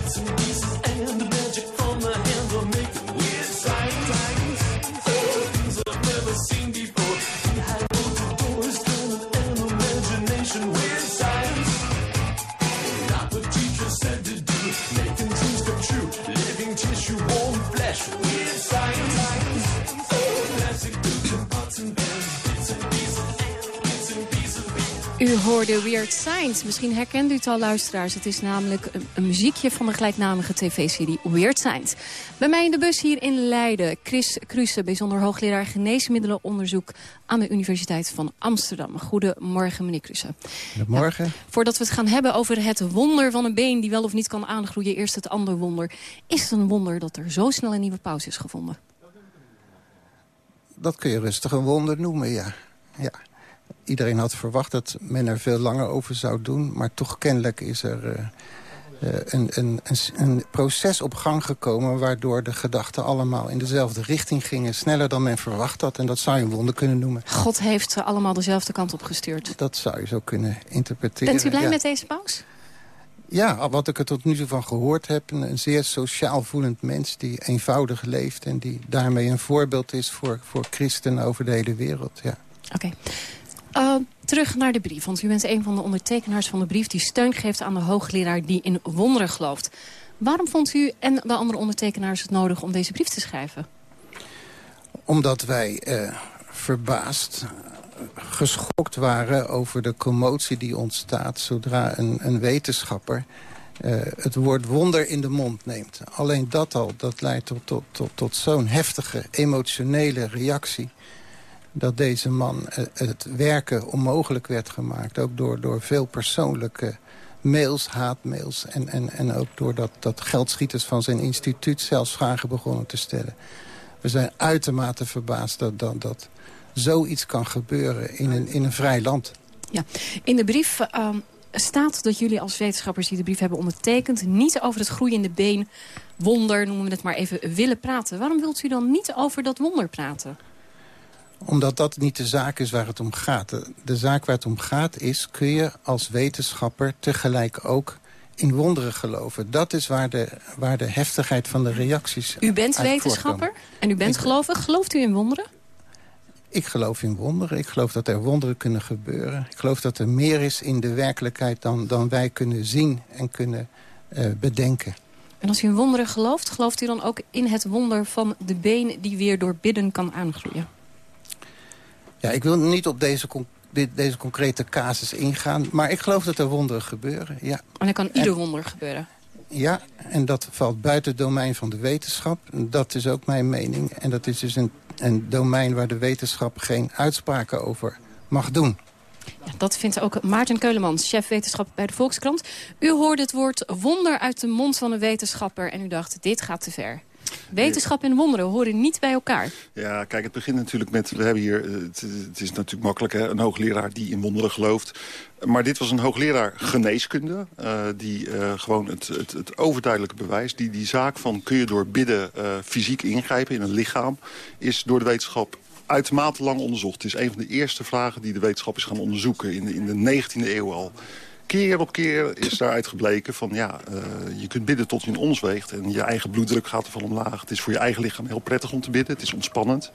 U hoorde Weird Science. Misschien herkent u het al, luisteraars. Het is namelijk een, een muziekje van de gelijknamige tv-serie Weird Science. Bij mij in de bus hier in Leiden. Chris Kruse, bijzonder hoogleraar geneesmiddelenonderzoek... aan de Universiteit van Amsterdam. Goedemorgen, meneer Kruse. Goedemorgen. Ja, voordat we het gaan hebben over het wonder van een been... die wel of niet kan aangroeien, eerst het andere wonder. Is het een wonder dat er zo snel een nieuwe pauze is gevonden? Dat kun je rustig een wonder noemen, ja. ja. Iedereen had verwacht dat men er veel langer over zou doen... maar toch kennelijk is er uh, een, een, een, een, proces op gang gekomen... waardoor de gedachten allemaal in dezelfde richting gingen... sneller dan men verwacht had. En dat zou je een wonder kunnen noemen. God heeft ze allemaal dezelfde kant op gestuurd. Dat zou je zo kunnen interpreteren. Bent u blij ja. met deze pauze? Ja, wat ik er tot nu toe van gehoord heb... een, een zeer sociaal voelend mens die eenvoudig leeft... en die daarmee een voorbeeld is voor, voor christenen over de hele wereld. Ja. Oké. Okay. Uh, terug naar de brief, want u bent een van de ondertekenaars van de brief... die steun geeft aan de hoogleraar die in wonderen gelooft. Waarom vond u en de andere ondertekenaars het nodig om deze brief te schrijven? Omdat wij uh, verbaasd, geschokt waren over de commotie die ontstaat... zodra een, een wetenschapper uh, het woord wonder in de mond neemt. Alleen dat al, dat leidt tot, tot, tot, tot zo'n heftige emotionele reactie dat deze man het werken onmogelijk werd gemaakt. Ook door, door veel persoonlijke mails, haatmails... en, en, en ook doordat dat geldschieters van zijn instituut zelfs vragen begonnen te stellen. We zijn uitermate verbaasd dat, dat, dat zoiets kan gebeuren in een, in een vrij land. Ja, in de brief uh, staat dat jullie als wetenschappers die de brief hebben ondertekend... niet over het groeiende been, wonder, noemen we het maar even, willen praten. Waarom wilt u dan niet over dat wonder praten? Omdat dat niet de zaak is waar het om gaat. De, de, zaak waar het om gaat is... kun je als wetenschapper tegelijk ook in wonderen geloven. Dat is waar de, waar de heftigheid van de reacties U bent wetenschapper en u bent ik, gelovig. Gelooft u in wonderen? Ik geloof in wonderen. Ik geloof dat er wonderen kunnen gebeuren. Ik geloof dat er meer is in de werkelijkheid... dan, dan wij kunnen zien en kunnen uh, bedenken. En als u in wonderen gelooft, gelooft u dan ook in het wonder van de been... die weer door bidden kan aangroeien? Ja, ik wil niet op deze, dit, deze concrete casus ingaan. Maar ik geloof dat er wonderen gebeuren, ja. En dan kan ieder en, wonder gebeuren? Ja, en dat valt buiten het domein van de wetenschap. Dat is ook mijn mening. En dat is dus een, een domein waar de wetenschap geen uitspraken over mag doen. Ja, dat vindt ook Maarten Keulemans, chef wetenschap bij de Volkskrant. U hoorde het woord wonder uit de mond van een wetenschapper... en u dacht, dit gaat te ver. Wetenschap en wonderen horen niet bij elkaar. Ja, kijk, het begint natuurlijk met... We hebben hier, het, het is natuurlijk makkelijk, een hoogleraar die in wonderen gelooft. Maar dit was een hoogleraar geneeskunde... Uh, die uh, gewoon het, het, het overduidelijke bewijs... die die zaak van kun je door bidden fysiek ingrijpen in een lichaam... is door de wetenschap uitermate lang onderzocht. Het is een van de eerste vragen die de wetenschap is gaan onderzoeken... in in de 19e eeuw al keer op keer is daaruit gebleken van ja, uh, je kunt bidden tot je in ons weegt. En je eigen bloeddruk gaat ervan omlaag. Het is voor je eigen lichaam heel prettig om te bidden. Het is ontspannend.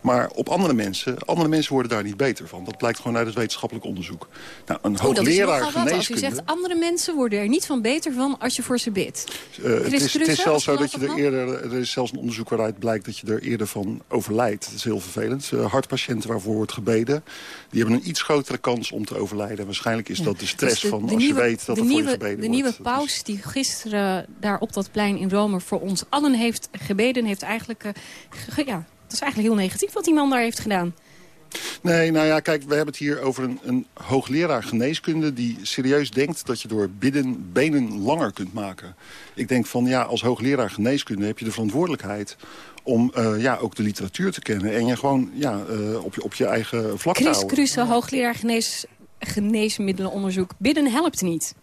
Maar op andere mensen, andere mensen worden daar niet beter van. Dat blijkt gewoon uit het wetenschappelijk onderzoek. Nou, een hoogleraar oh, geneeskunde... Als u zegt, andere mensen worden er niet van beter van als je voor ze bidt. Uh, het, is, het is zelfs zo dat je er eerder... Er is zelfs een onderzoek waaruit blijkt dat je er eerder van overlijdt. Dat is heel vervelend. Uh, hartpatiënten waarvoor wordt gebeden... die hebben een iets grotere kans om te overlijden. En waarschijnlijk is dat de stress van de als nieuwe, je weet dat er voor nieuwe, je gebeden De wordt. nieuwe paus die gisteren daar op dat plein in Rome voor ons allen heeft gebeden... heeft eigenlijk... Uh, ge, ja, dat is eigenlijk heel negatief wat die man daar heeft gedaan. Nee, nou ja, kijk, we hebben het hier over een, een hoogleraar geneeskunde... die serieus denkt dat je door bidden benen langer kunt maken. Ik denk van, ja, als hoogleraar geneeskunde heb je de verantwoordelijkheid om uh, ja, ook de literatuur te kennen. En je gewoon ja, uh, op, je, op je eigen vlak te Chris. Kruse, hoogleraar genees, geneesmiddelenonderzoek. Bidden helpt niet.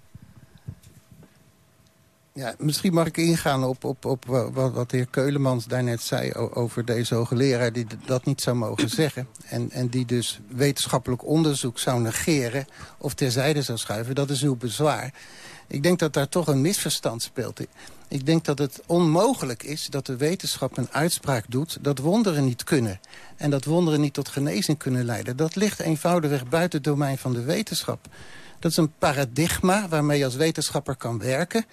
Ja, misschien mag ik ingaan op, op, op wat, wat de heer Keulemans daarnet zei... over deze hoogleraar die dat niet zou mogen <clears throat> zeggen. En, en die dus wetenschappelijk onderzoek zou negeren... of terzijde zou schuiven. Dat is uw bezwaar. Ik denk dat daar toch een misverstand speelt. Ik denk dat het onmogelijk is dat de wetenschap een uitspraak doet... dat wonderen niet kunnen. En dat wonderen niet tot genezing kunnen leiden. Dat ligt eenvoudigweg buiten het domein van de wetenschap. Dat is een paradigma waarmee je als wetenschapper kan werken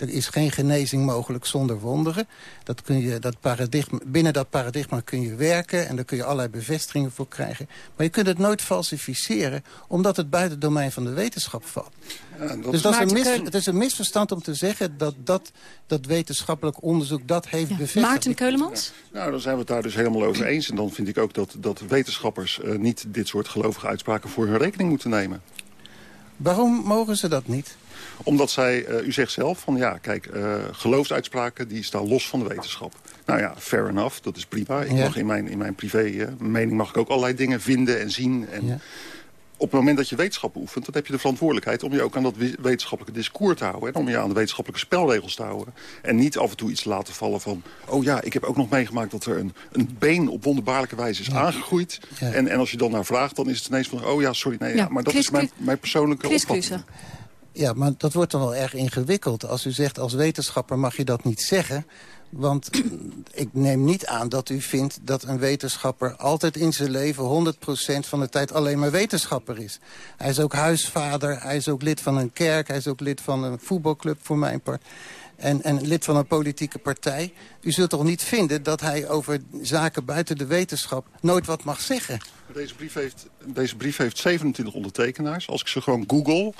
Er is geen genezing mogelijk zonder wonderen. Dat kun je, dat paradigma, binnen dat paradigma kun je werken... en daar kun je allerlei bevestigingen voor krijgen. Maar je kunt het nooit falsificeren... omdat het buiten het domein van de wetenschap valt. dat dus dat is een mis, het is een misverstand om te zeggen... dat dat, dat wetenschappelijk onderzoek dat heeft bevestigd. Maarten Keulemans? Nou, dan zijn we het daar dus helemaal over eens. En dan vind ik ook dat, dat wetenschappers eh, niet dit soort gelovige uitspraken voor hun rekening moeten nemen. Waarom mogen ze dat niet? Omdat zij, eh, u zegt zelf, van ja, kijk, eh, geloofsuitspraken die staan los van de wetenschap. Nou ja, fair enough, dat is prima. Ik Ja. mag in mijn, in mijn privé eh, mening mag ik ook allerlei dingen vinden en zien. En Op het moment dat je wetenschap oefent, dan heb je de verantwoordelijkheid... om je ook aan dat we- wetenschappelijke discours te houden. En om je aan de wetenschappelijke spelregels te houden. En niet af en toe iets te laten vallen van... oh ja, ik heb ook nog meegemaakt dat er een, een been op wonderbaarlijke wijze is aangegroeid. Ja. En, en als je dan naar vraagt, dan is het ineens van... oh ja, sorry, nee, Ja, ja, maar dat Chris is mijn, mijn persoonlijke Chris opvatting. Ja, maar dat wordt dan wel erg ingewikkeld. Als u zegt als wetenschapper mag je dat niet zeggen. Want <clears throat> ik neem niet aan dat u vindt dat een wetenschapper... altijd in zijn leven 100% van de tijd alleen maar wetenschapper is. Hij is ook huisvader, hij is ook lid van een kerk... hij is ook lid van een voetbalclub voor mijn part... En, en lid van een politieke partij. U zult toch niet vinden dat hij over zaken buiten de wetenschap... nooit wat mag zeggen? Deze brief, heeft, deze brief heeft 27 ondertekenaars. Als ik ze gewoon google,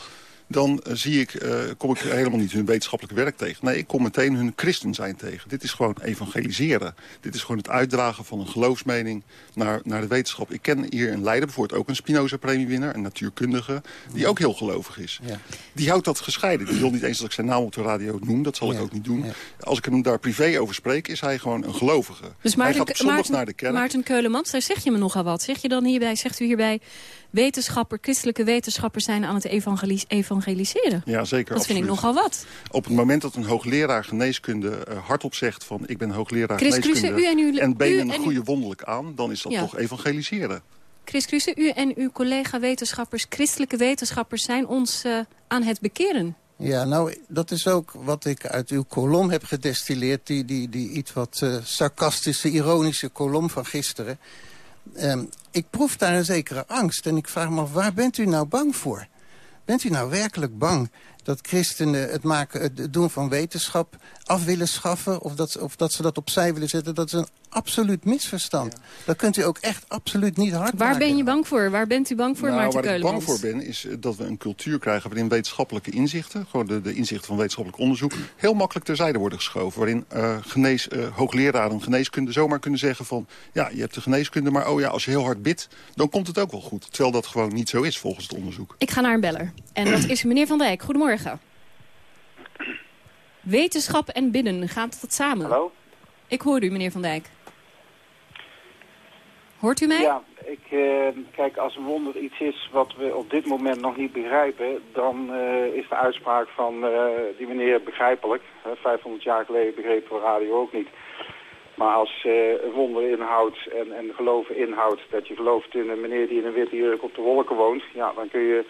dan eh, zie ik, eh, kom ik helemaal niet hun wetenschappelijk werk tegen. Nee, ik kom meteen hun christen zijn tegen. Dit is gewoon evangeliseren. Dit is gewoon het uitdragen van een geloofsmening naar, naar de wetenschap. Ik ken hier in Leiden bijvoorbeeld ook een Spinoza-premiewinnaar, een natuurkundige, die ook heel gelovig is. Ja. Die houdt dat gescheiden. Die wil niet eens dat ik zijn naam op de radio noem. Dat zal ik ook niet doen. Als ik hem daar privé over spreek, is hij gewoon een gelovige. Dus hij Maarten, gaat op zondag Maarten, naar de kerk. Maarten Keulemans, daar zeg je me nogal wat. Zeg je dan hierbij, zegt u hierbij, wetenschapper, christelijke wetenschappers zijn aan het evangelis- evangeliseren? Ja, zeker. Dat vind ik nogal wat. Op het moment dat een hoogleraar geneeskunde eh, hardop zegt van... ik ben hoogleraar Chris geneeskunde Kruse, u en uw- en u benen en uw- goede wonderlijk aan... dan is dat Ja. toch evangeliseren. Chris Kruse, u en uw collega-wetenschappers, christelijke wetenschappers... zijn ons eh, aan het bekeren. Ja, nou, dat is ook wat ik uit uw kolom heb gedestilleerd. Die, die, die iets wat eh, sarcastische, ironische kolom van gisteren. Ehm, ik proef daar een zekere angst. En ik vraag me af, waar bent u nou bang voor? Bent u nou werkelijk bang dat christenen het, maken, het doen van wetenschap af willen schaffen... Of dat, of dat ze dat opzij willen zetten? Dat is een absoluut misverstand. Dat kunt u ook echt absoluut niet hard Waar maken. ben je bang voor? Waar bent u bang voor, nou, Maarten waar ik bang voor ben, is eh, dat we een cultuur krijgen... waarin wetenschappelijke inzichten, gewoon de, de inzichten van wetenschappelijk onderzoek... heel makkelijk terzijde worden geschoven. Waarin eh, genees, eh, hoogleraren geneeskunde zomaar kunnen zeggen van... ja, je hebt de geneeskunde, maar oh ja, als je heel hard bidt... dan komt het ook wel goed. Terwijl dat gewoon niet zo is volgens het onderzoek. Ik ga naar een beller. En dat is meneer Van Dijk. Goedemorgen. Wetenschap en bidden, gaat dat samen? Hallo? Ik hoor u, meneer Van Dijk. Hoort u mij? Ja, ik, eh, kijk, als een wonder iets is wat we op dit moment nog niet begrijpen, dan eh, is de uitspraak van eh, die meneer begrijpelijk. Hè, 500 jaar geleden begrepen we radio ook niet. Maar als een wonder inhoudt en, en geloven inhoudt dat je gelooft in een meneer die in een witte jurk op de wolken woont, ja, dan kun je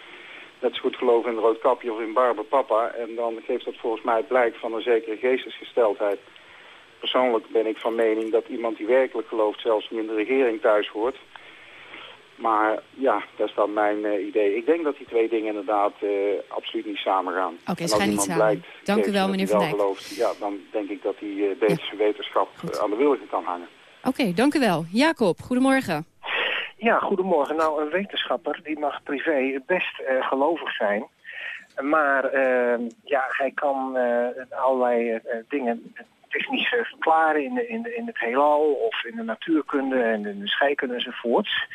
net zo goed geloven in een rood kapje of in Barbe Papa. En dan geeft dat volgens mij blijk van een zekere geestesgesteldheid. Persoonlijk ben ik van mening dat iemand die werkelijk gelooft zelfs niet in de regering thuis hoort. Maar ja, dat is dan mijn eh, idee. Ik denk dat die twee dingen inderdaad eh, absoluut niet samengaan. Oké, ze als gaan niet iemand samen. Blijkt, Dank u wel, dat meneer hij Van wel Dijk. Gelooft, ja, dan denk ik dat die uh, betere wetenschap aan de wilgen kan hangen. Oké, dank u wel. Jacob, goedemorgen. Ja, goedemorgen. Nou, een wetenschapper die mag privé best eh, gelovig zijn. Maar ja, hij kan eh, allerlei dingen technisch eh, verklaren in, de, in, de, in het heelal of in de natuurkunde en in de scheikunde enzovoorts.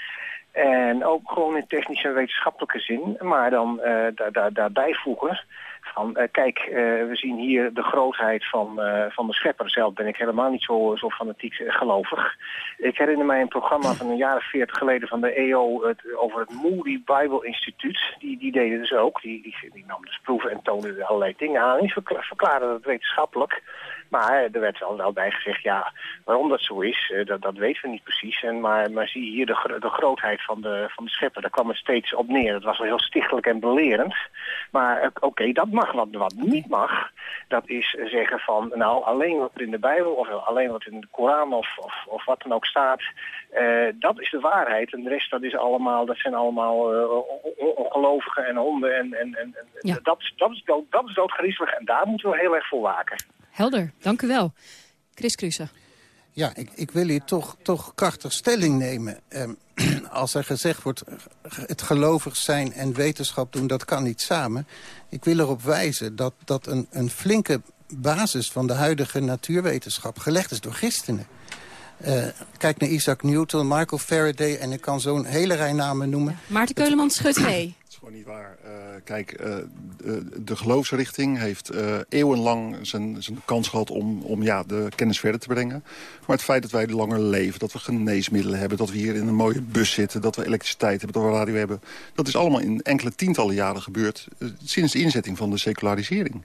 En ook gewoon in technische en wetenschappelijke zin. Maar dan eh, daar, daar, daarbij voegen van, eh, kijk, eh, we zien hier de grootheid van, van de schepper. Zelf ben ik helemaal niet zo, zo fanatiek gelovig. Ik herinner mij een programma van een jaar of veertig geleden van de EO over het Moody Bible Instituut. Die, die deden dus ook. Die, die, nam dus proeven en toonde allerlei dingen aan. Die verkla- verklaarden dat wetenschappelijk. Maar er werd wel, wel bij gezegd, ja, waarom dat zo is, eh, dat, dat weten we niet precies. En, maar, maar zie hier de, gro- de grootheid van de, van de schepper, daar kwam het steeds op neer. Dat was wel heel stichtelijk en belerend. Maar eh, oké, dat mag. Wat, wat niet mag, Dat is zeggen van, nou, alleen wat er in de Bijbel of alleen wat in de Koran of, of, of wat dan ook staat, eh, dat is de waarheid. En de rest, dat, is allemaal, dat zijn allemaal on- ongelovigen en honden. En, en, en, Ja. dat, is- dat, is dood, dat is en daar moeten we heel erg voor waken. Helder, dank u wel. Chris Kruse. Ja, ik, ik wil hier toch, toch krachtig stelling nemen. Ehm, <clears throat> als er gezegd wordt, het gelovig zijn en wetenschap doen, dat kan niet samen. Ik wil erop wijzen dat, dat een, een flinke basis van de huidige natuurwetenschap gelegd is door christenen. Eh, kijk naar Isaac Newton, Michael Faraday en ik kan zo'n hele rij namen noemen. Maarten Keulemans schudt mee. Niet waar. Eh, kijk, eh, de, geloofsrichting heeft eh, eeuwenlang zijn, zijn kans gehad om, om ja, de kennis verder te brengen. Maar het feit dat wij langer leven, dat we geneesmiddelen hebben... dat we hier in een mooie bus zitten, dat we elektriciteit hebben, dat we radio hebben... dat is allemaal in enkele tientallen jaren gebeurd... sinds de inzetting van de secularisering.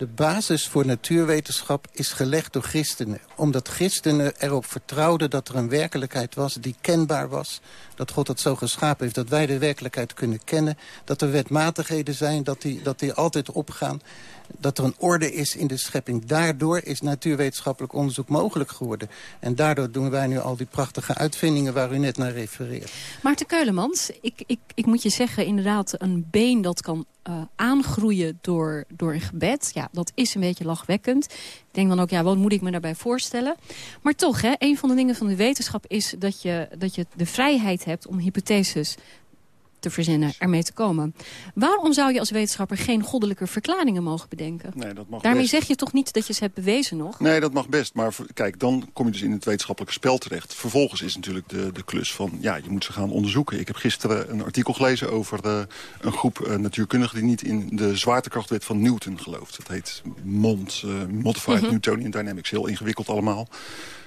De basis voor natuurwetenschap is gelegd door christenen. Omdat christenen erop vertrouwden dat er een werkelijkheid was die kenbaar was. Dat God het zo geschapen heeft dat wij de werkelijkheid kunnen kennen. Dat er wetmatigheden zijn, dat die, dat die altijd opgaan. Dat er een orde is in de schepping. Daardoor is natuurwetenschappelijk onderzoek mogelijk geworden. En daardoor doen wij nu al die prachtige uitvindingen waar u net naar refereert. Maarten Keulemans, ik, ik, ik moet je zeggen, inderdaad, een been dat kan eh, aangroeien door, door een gebed. Ja, dat is een beetje lachwekkend. Ik denk dan ook, ja, wat moet ik me daarbij voorstellen? Maar toch, hè, een van de dingen van de wetenschap is dat je, dat je de vrijheid hebt om hypotheses te verzinnen, ermee te komen. Waarom zou je als wetenschapper geen goddelijke verklaringen mogen bedenken? Nee, dat mag Daarmee best. zeg je toch niet dat je ze hebt bewezen nog? Nee, dat mag best. Maar kijk, dan kom je dus in het wetenschappelijke spel terecht. Vervolgens is natuurlijk de, de klus van, ja, je moet ze gaan onderzoeken. Ik heb gisteren een artikel gelezen over eh, een groep eh, natuurkundigen... die niet in de zwaartekrachtwet van Newton gelooft. Dat heet MOND, eh, Modified Mhm. Newtonian Dynamics. Heel ingewikkeld allemaal.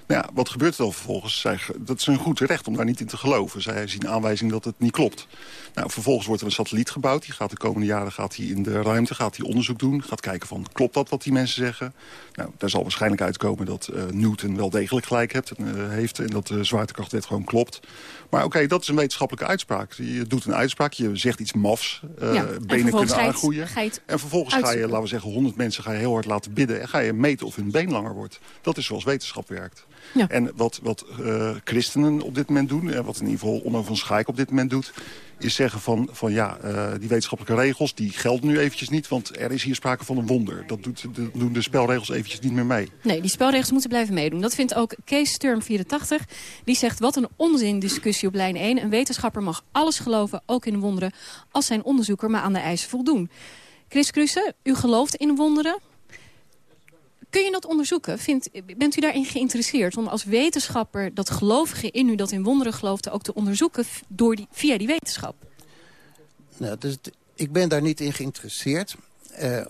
Nou ja, wat gebeurt er dan vervolgens? Zij, dat is een goed recht om daar niet in te geloven. Zij zien aanwijzing dat het niet klopt. Nou, vervolgens wordt er een satelliet gebouwd. Die gaat de komende jaren gaat die in de ruimte, gaat die onderzoek doen. Gaat kijken van, klopt dat wat die mensen zeggen? Nou, daar zal waarschijnlijk uitkomen dat eh, Newton wel degelijk gelijk hebt, eh, heeft... en dat de zwaartekrachtwet gewoon klopt. Maar oké, dat is een wetenschappelijke uitspraak. Je doet een uitspraak, je zegt iets mafs. eh, Ja, benen kunnen aangroeien. en vervolgens ga je, laten we zeggen, 100 mensen ga je heel hard laten bidden... en ga je meten of hun been langer wordt. Dat is zoals wetenschap werkt. Ja. En wat, wat eh, christenen op dit moment doen... en wat in ieder geval Onno van Schaik op dit moment doet... is zeggen van, van ja, eh, die wetenschappelijke regels... die gelden nu eventjes niet, want er is hier sprake van een wonder. Dat, doet, dat doen de spelregels eventjes niet meer mee. Nee, die spelregels moeten blijven meedoen. Dat vindt ook Kees Sturm 84. Die zegt, wat een onzin discussie op lijn 1. Een wetenschapper mag alles geloven, ook in wonderen... als zijn onderzoeker maar aan de eisen voldoen. Chris Kruse, u gelooft in wonderen. Kun je dat onderzoeken? Bent u daarin geïnteresseerd om als wetenschapper... dat gelovige in u dat in wonderen gelooft ook te onderzoeken... Door die, via die wetenschap? Nou, dus ik ben daar niet in geïnteresseerd. Eh,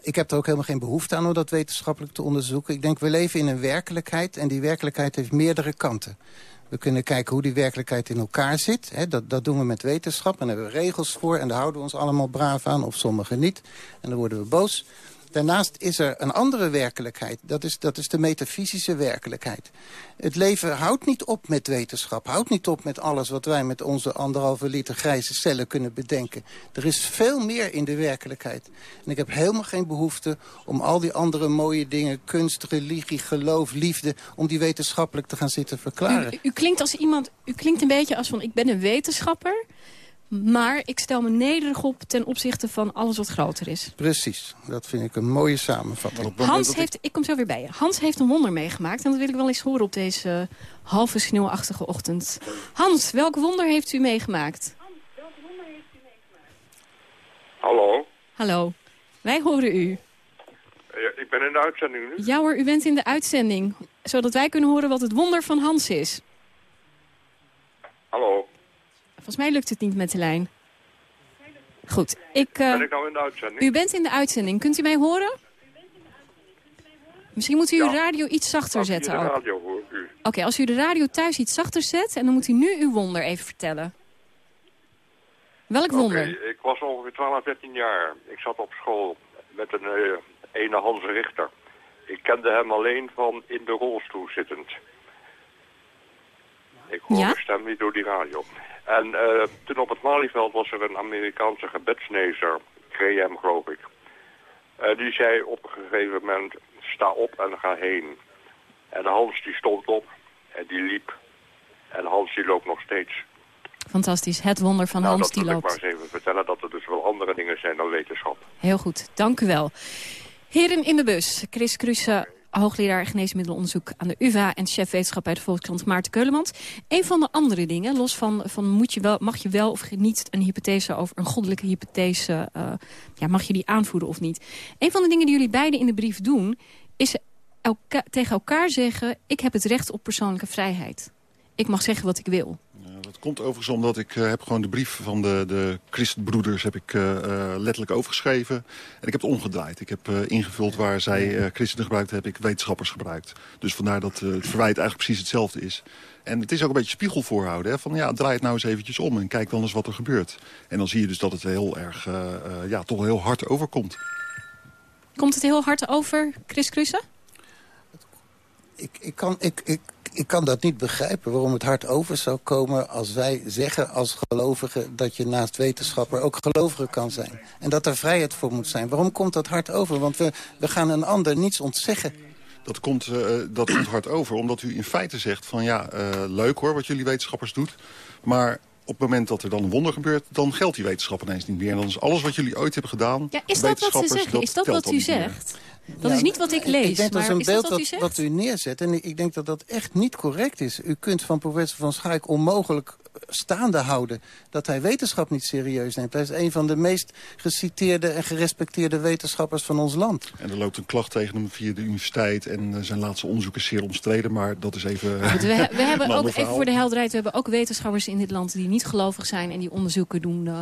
ik heb er ook helemaal geen behoefte aan om dat wetenschappelijk te onderzoeken. Ik denk, we leven in een werkelijkheid en die werkelijkheid heeft meerdere kanten. We kunnen kijken hoe die werkelijkheid in elkaar zit. Dat, dat doen we met wetenschap en daar hebben we regels voor... en daar houden we ons allemaal braaf aan, of sommigen niet. En dan worden we boos. Daarnaast is er een andere werkelijkheid. Dat is, dat is de metafysische werkelijkheid. Het leven houdt niet op met wetenschap. Houdt niet op met alles wat wij met onze anderhalve liter grijze cellen kunnen bedenken. Er is veel meer in de werkelijkheid. En ik heb helemaal geen behoefte om al die andere mooie dingen... kunst, religie, geloof, liefde... om die wetenschappelijk te gaan zitten verklaren. U, u klinkt als iemand, u klinkt een beetje als van ik ben een wetenschapper, maar ik stel me nederig op ten opzichte van alles wat groter is. Precies, dat vind ik een mooie samenvatting. Hans heeft, ik kom zo weer bij je. Hans heeft een wonder meegemaakt en dat wil ik wel eens horen op deze eh, halve sneeuwachtige ochtend. Hans, welk wonder heeft u meegemaakt? Hallo, Hallo, wij horen u. Ja, ik ben in de uitzending nu. Ja hoor, u bent in de uitzending, zodat wij kunnen horen wat het wonder van Hans is. Hallo, Volgens mij lukt het niet met de lijn. Goed, ik... eh, ben ik nou in de uitzending? U bent in de uitzending. Kunt u mij horen? Misschien moet u uw radio iets zachter Als zetten radio hoor u. Oké, als u de radio thuis iets zachter zet... en dan moet u nu uw wonder even vertellen. Welk wonder? ik was ongeveer 12, 13 jaar. Ik zat op school met een eh, ene Hans Richter. Ik kende hem alleen van in de rolstoel zittend. Ik hoorde Ja? stem niet door die radio. En eh, toen op het Malieveld was er een Amerikaanse gebedsnezer, Graham geloof ik. En die zei op een gegeven moment, sta op en ga heen. En Hans die stond op en die liep. En Hans die loopt nog steeds. Fantastisch. Het wonder van nou, Hans dat die wil ik loopt. maar eens even vertellen dat er dus wel andere dingen zijn dan wetenschap. Heel goed, dank u wel. Heren in de bus, Chris Kruse, hoogleraar geneesmiddelenonderzoek aan de UvA... en chef wetenschap bij de Volkskrant Maarten Keulemans. Een van de andere dingen, los van, van moet je wel, mag je wel of niet... een hypothese over een goddelijke hypothese, eh, ja, mag je die aanvoeren of niet? Een van de dingen die jullie beiden in de brief doen... is tegen elkaar zeggen, ik heb het recht op persoonlijke vrijheid. Ik mag zeggen wat ik wil. Dat komt overigens omdat ik eh, heb gewoon de brief van de, de christenbroeders heb ik, eh, eh, letterlijk overgeschreven. En ik heb het omgedraaid. Ik heb eh, ingevuld waar zij eh, christenen gebruikt, heb ik wetenschappers gebruikt. Dus vandaar dat het verwijt eigenlijk precies hetzelfde is. En het is ook een beetje spiegel voorhouden. Hè? Van ja, draai het nou eens eventjes om en kijk dan eens wat er gebeurt. En dan zie je dus dat het heel erg, ja, toch heel hard overkomt. Komt het heel hard over, Chris Kruse? Ik, ik, kan, ik, ik, ik kan dat niet begrijpen waarom het hard over zou komen als wij zeggen als gelovigen dat je naast wetenschapper ook gelovige kan zijn. En dat er vrijheid voor moet zijn. Waarom komt dat hard over? Want we, we gaan een ander niets ontzeggen. Dat komt, eh, dat komt hard over, omdat u in feite zegt van ja, eh, leuk hoor wat jullie wetenschappers doet. Maar op het moment dat er dan een wonder gebeurt, dan geldt die wetenschap ineens niet meer. En dan is alles wat jullie ooit hebben gedaan, Ja, is dat wat ze wetenschappers, zeggen? Is dat wat u niet meer. Dat is niet wat ik lees, Ik denk dat is maar een is dat beeld wat u dat, u neerzet. En ik denk dat dat echt niet correct is. U kunt van professor Van Schaik onmogelijk staande houden... dat hij wetenschap niet serieus neemt. Hij is een van de meest geciteerde en gerespecteerde wetenschappers van ons land. En er loopt een klacht tegen hem via de universiteit. En eh, zijn laatste onderzoek is zeer omstreden, maar dat is even Goed, we, <laughs> we hebben ook, even voor de helderheid, we hebben ook wetenschappers in dit land die niet gelovig zijn en die onderzoeken doen eh,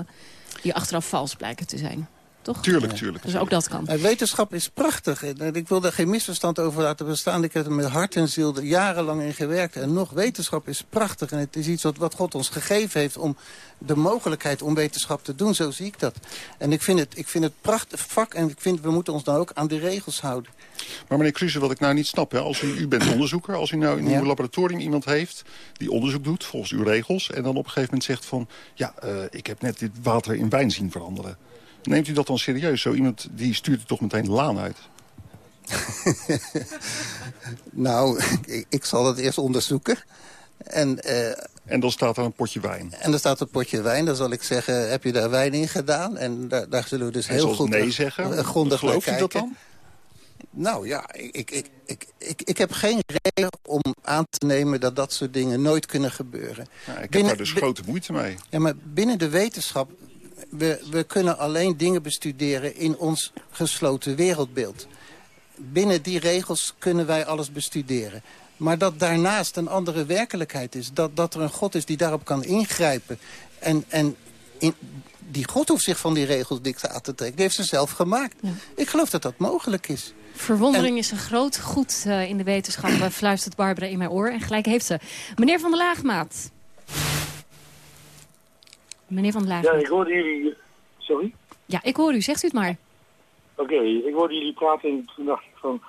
die achteraf vals blijken te zijn. Toch? Tuurlijk, tuurlijk. Dus ook dat kan. Wetenschap is prachtig. En Ik wil daar geen misverstand over laten bestaan. Ik heb er met hart en ziel er jarenlang in gewerkt. En nog, wetenschap is prachtig. En het is iets wat, wat God ons gegeven heeft om de mogelijkheid om wetenschap te doen. Zo zie ik dat. En ik vind het, ik vind het prachtig vak. En ik vind, we moeten ons dan ook aan de regels houden. Maar meneer Kruse, wat ik nou niet snap, hè, als u, u bent <clears throat> onderzoeker... als u nou in Ja. uw laboratorium iemand heeft die onderzoek doet volgens uw regels... en dan op een gegeven moment zegt van... ja, eh, ik heb net dit water in wijn zien veranderen. Neemt u dat dan serieus? Zo iemand die stuurt er toch meteen de laan uit? <laughs> Nou, ik, ik zal het eerst onderzoeken. En, eh, en dan staat er een potje wijn. En dan staat een potje wijn. Dan zal ik zeggen, heb je daar wijn in gedaan? En daar, daar zullen we dus En heel goed nee zeggen, eh, grondig gelooft naar u dat dan? Nou ja, ik, ik, ik, ik, ik, heb geen reden om aan te nemen dat dat soort dingen nooit kunnen gebeuren. Ja, ik heb Binnen- daar dus grote moeite mee. Ja, maar binnen de wetenschap, we, we kunnen alleen dingen bestuderen in ons gesloten wereldbeeld. Binnen die regels kunnen wij alles bestuderen. Maar dat daarnaast een andere werkelijkheid is. Dat, dat er een God is die daarop kan ingrijpen. En, en in, die God hoeft zich van die regels dictaat te trekken. Die heeft ze zelf gemaakt. Ik geloof dat dat mogelijk is. Verwondering is een groot goed eh, in de wetenschap, eh, fluistert Barbara in mijn oor. En gelijk heeft ze. Meneer Van der Laagmaat. Meneer Van der Ja, ik hoorde jullie... Sorry? Ja, ik hoor u. Zegt u het maar. Oké, ik hoorde jullie praten en toen dacht ik van...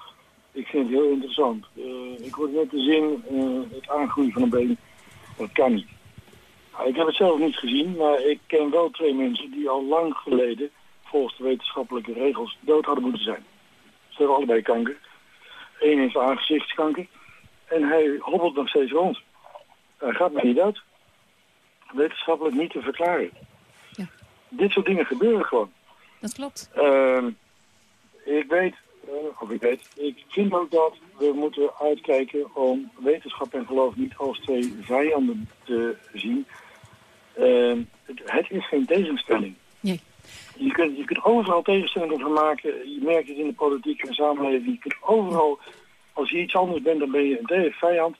Ik vind het heel interessant. Eh, ik hoorde net de zin, eh, het aangroeien van een been, dat kan niet. Nou, ik heb het zelf niet gezien, maar ik ken wel twee mensen die al lang geleden, volgens de wetenschappelijke regels, dood hadden moeten zijn. Ze hebben allebei kanker. Eén heeft aangezichtskanker en hij hobbelt nog steeds rond. Hij gaat maar niet dood. Wetenschappelijk niet te verklaren. Dit soort dingen gebeuren gewoon. Dat klopt. Ehm, ik weet, eh, of ik weet, ik vind ook dat we moeten uitkijken om wetenschap en geloof niet als twee vijanden te zien. Ehm, het, het is geen tegenstelling. Nee. Je kunt, je kunt overal tegenstellingen van maken. Je merkt het in de politiek en samenleving. Je kunt overal, als je iets anders bent, dan ben je een vijand.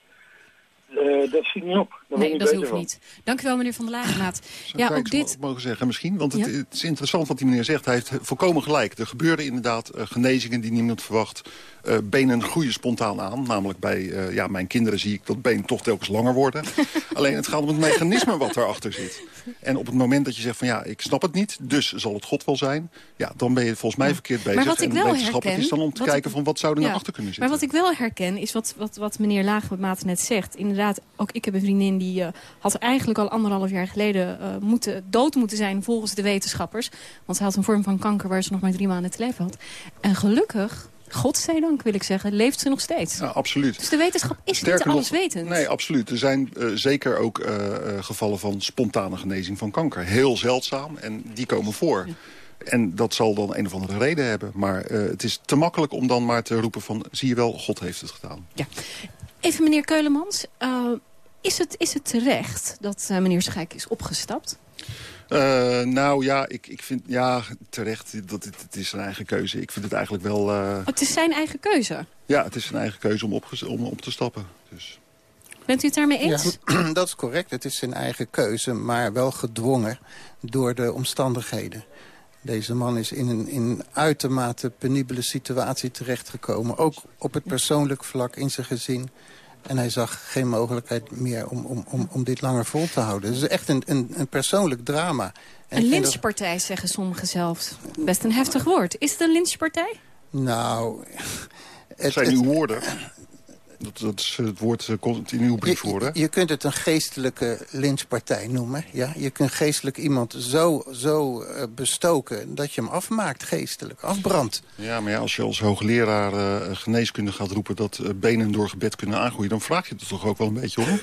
Eh, dat schiet niet op. Daar Nee, dat hoeft van. niet. Dank u wel, meneer Van der. Zou Ja, ik ook dit... mo- mogen zeggen misschien? Want het, Ja. het is interessant wat die meneer zegt. Hij heeft volkomen gelijk. Er gebeuren inderdaad eh, genezingen die niemand verwacht. Eh, benen groeien spontaan aan. Namelijk bij eh, ja, mijn kinderen zie ik dat been toch telkens langer worden. <laughs> Alleen het gaat om het mechanisme wat daarachter zit. En op het moment dat je zegt van ja, ik snap het niet. Dus zal het God wel zijn. Ja, dan ben je volgens mij verkeerd bezig. Maar wat ik en wel herken... is dan om te kijken ik- van wat zou er Ja, nou achter kunnen zitten. Maar wat ik wel herken is wat, wat, wat meneer Laagmaat net zegt. Inderdaad, inderdaad, ook ik heb een vriendin die uh, had eigenlijk al anderhalf jaar geleden uh, moeten, dood moeten zijn volgens de wetenschappers. Want ze had een vorm van kanker waar ze nog maar drie maanden te leven had. En gelukkig godzijdank wil ik zeggen, leeft ze nog steeds. Ja, absoluut. Dus de wetenschap is Sterker niet alles wetend. Nee, absoluut. Er zijn uh, zeker ook uh, gevallen van spontane genezing van kanker. Heel zeldzaam en die komen voor. Ja. En dat zal dan een of andere reden hebben. Maar uh, het is te makkelijk om dan maar te roepen van... zie je wel, God heeft het gedaan. Ja. Even meneer Keulemans. is, het, is het terecht dat meneer Schijk is opgestapt? Uh, nou ja, ik, ik vind ja, terecht, dat het, het is zijn eigen keuze. Ik vind het eigenlijk wel... Uh... Oh, het is zijn eigen keuze? Ja, het is zijn eigen keuze om op, om op te stappen. Dus. Bent u het daarmee eens? Ja, <clears throat> dat is correct. Het is zijn eigen keuze, maar wel gedwongen door de omstandigheden. Deze man is in een, in een uitermate penibele situatie terechtgekomen. Ook op het persoonlijk vlak in zijn gezin. En hij zag geen mogelijkheid meer om, om, om, om dit langer vol te houden. Het is echt een, een, een persoonlijk drama. En een lynchpartij, dat... zeggen sommigen zelfs. Best een heftig woord. Is het een lynchpartij? Nou... Het zijn uw woorden. <laughs> Dat, dat is het woord komt in uw brief voor, hè? Je, je kunt het een geestelijke lynchpartij noemen. Ja? Je kunt geestelijk iemand zo, zo uh, bestoken dat je hem afmaakt, geestelijk, afbrandt. Ja, maar ja, als je als hoogleraar uh, geneeskunde gaat roepen... dat benen door gebed kunnen aangroeien... dan vraag je het toch ook wel een beetje om?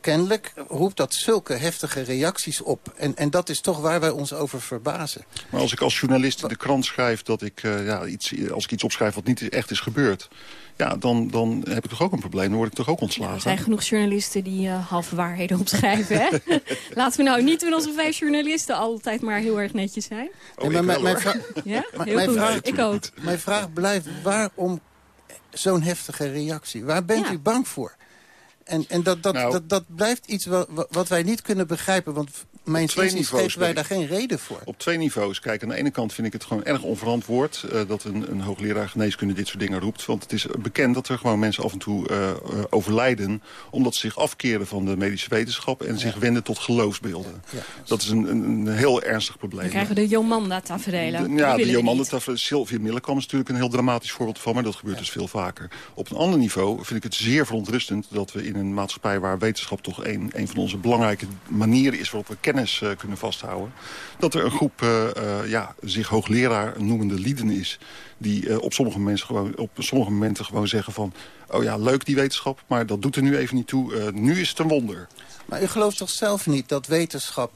kennelijk roept dat zulke heftige reacties op. En, en dat is toch waar wij ons over verbazen. Maar als ik als journalist in de krant schrijf... dat ik, uh, ja, iets, als ik iets opschrijf wat niet echt is gebeurd... ja, dan, dan heb ik toch ook een probleem. Dan word ik toch ook ontslagen. Ja, er zijn genoeg journalisten die uh, halve waarheden opschrijven. Hè? <laughs> Laten we nou niet met onze vijf journalisten altijd maar heel erg netjes zijn. Oh, nee, maar mijn, vraag, <laughs> ja? Heel mijn goed. Vraag, ik ook. Mijn vraag blijft, waarom zo'n heftige reactie? Waar bent ja. u bang voor? En, en dat, dat, nou, dat, dat blijft iets wat, wat wij niet kunnen begrijpen. Want mijn instanties geven wij daar geen reden voor. Op twee niveaus. Kijk, aan de ene kant vind ik het gewoon erg onverantwoord... Uh, dat een, een hoogleraar geneeskunde dit soort dingen roept. Want het is bekend dat er gewoon mensen af en toe uh, uh, overlijden... omdat ze zich afkeren van de medische wetenschap... en ja. zich wenden tot geloofsbeelden. Ja, dat is een, een, een, heel ernstig probleem. Dan krijgen we de Jomanda-taferelen. Ja, de Jomanda-taferelen. Sylvia Millekamp is natuurlijk een heel dramatisch voorbeeld van... maar dat gebeurt ja. dus veel vaker. Op een ander niveau vind ik het zeer verontrustend... dat we in een maatschappij waar wetenschap toch een, een van onze belangrijke manieren is... waarop we kennis uh, kunnen vasthouden. Dat er een groep uh, uh, ja, zich hoogleraar noemende lieden is... die op, sommige mensen gewoon, op sommige momenten gewoon zeggen van... oh ja, leuk die wetenschap, maar dat doet er nu even niet toe. nu is het een wonder. Maar u gelooft toch zelf niet dat wetenschap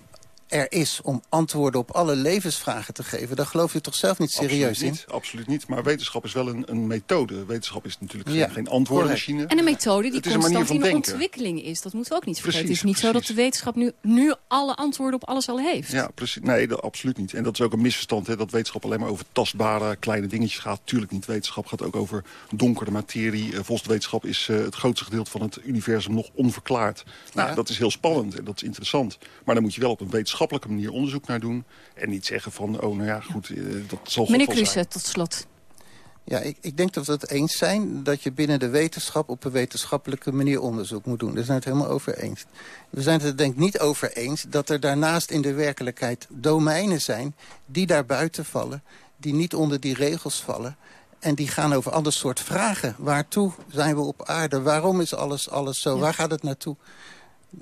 er is om antwoorden op alle levensvragen te geven... dan geloof je toch zelf niet serieus absoluut niet, in? Absoluut niet, maar wetenschap is wel een, een methode. Wetenschap is natuurlijk ja, geen, geen antwoordenmachine. En een methode die constant in denken. ontwikkeling is. Dat moeten we ook niet vergeten. Precies, het is niet precies. zo dat de wetenschap nu, nu alle antwoorden op alles al heeft. Ja, precies. Nee, dat, absoluut niet. En dat is ook een misverstand, hè, dat wetenschap alleen maar over tastbare kleine dingetjes gaat. Tuurlijk niet. Wetenschap gaat ook over donkere materie. Uh, volgens de wetenschap is uh, het grootste gedeelte van het universum nog onverklaard. Nou, ja. dat is heel spannend en dat is interessant. Maar dan moet je wel op een wetenschappelijke manier onderzoek naar doen. En niet zeggen van, oh nou ja, goed, uh, dat zal Meneer Kruse, tot slot. Ja, ik, ik denk dat we het eens zijn dat je binnen de wetenschap... op een wetenschappelijke manier onderzoek moet doen. Daar zijn we het helemaal over eens. We zijn het er denk ik niet over eens dat er daarnaast in de werkelijkheid domeinen zijn... die daar buiten vallen, die niet onder die regels vallen... En die gaan over ander soort vragen. Waartoe zijn we op aarde? Waarom is alles, alles zo? Ja. Waar gaat het naartoe?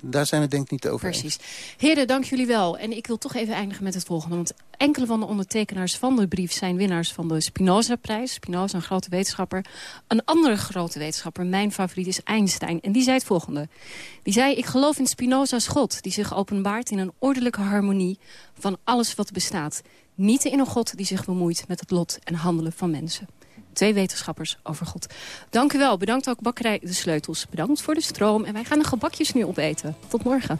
Daar zijn we denk ik niet over Precies. Heren, dank jullie wel. En ik wil toch even eindigen met het volgende. Want enkele van de ondertekenaars van de brief zijn winnaars van de Spinoza-prijs. Spinoza, een grote wetenschapper. Een andere grote wetenschapper, mijn favoriet, is Einstein. En die zei het volgende. Die zei, ik geloof in Spinoza's God... die zich openbaart in een ordelijke harmonie van alles wat bestaat. Niet in een God die zich bemoeit met het lot en handelen van mensen. Twee wetenschappers over God. Dank u wel. Bedankt ook Bakkerij De Sleutels. Bedankt voor de stroom. En wij gaan de gebakjes nu opeten. Tot morgen.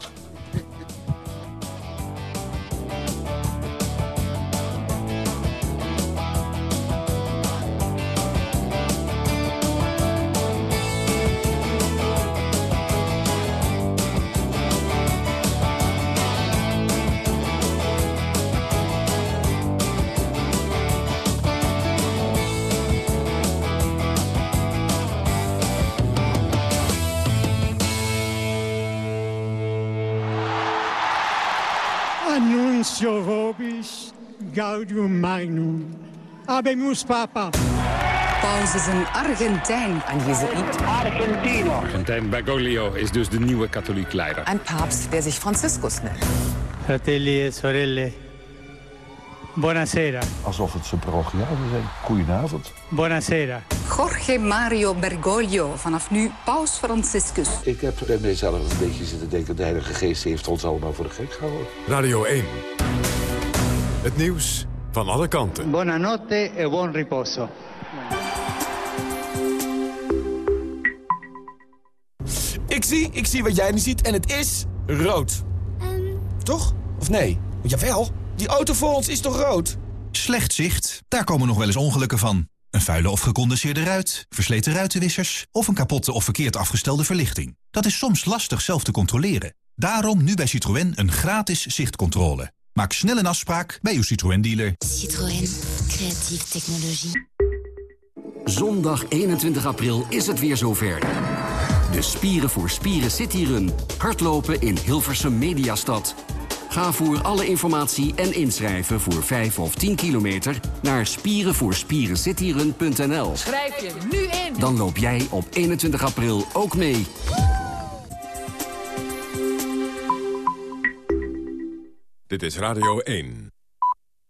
Gaudium magnum. Abemus Papa. paus is een Argentijn. Een Jezuïet. Argentino. Argentijn Bergoglio is dus de nieuwe katholiek leider. Een paus der zich Franciscus nennt. Fratelli e sorelle. Buonasera. Alsof het zijn parochianen zijn. Goedenavond. Buonasera. Jorge Mario Bergoglio, vanaf nu paus Franciscus. Ik heb bij mezelf een beetje zitten denken... de Heilige Geest heeft ons allemaal voor de gek gehouden. Radio 1. Het nieuws van alle kanten. Buonanotte e buon riposo. Ik zie, ik zie wat jij niet ziet en het is rood. Toch? Of nee? Jawel, die auto voor ons is toch rood? Slecht zicht, daar komen nog wel eens ongelukken van. Een vuile of gecondenseerde ruit, versleten ruitenwissers... of een kapotte of verkeerd afgestelde verlichting. Dat is soms lastig zelf te controleren. Daarom nu bij Citroën een gratis zichtcontrole. Maak snel een afspraak bij uw Citroën-dealer. Citroën. Creatieve technologie. Zondag 21 april is het weer zover. De Spieren voor Spieren Cityrun. Hardlopen in Hilversum Mediastad. Ga voor alle informatie en inschrijven voor 5 of 10 kilometer... naar spierenvoorspierencityrun.nl. Schrijf je nu in. Dan loop jij op 21 april ook mee. Dit is Radio 1.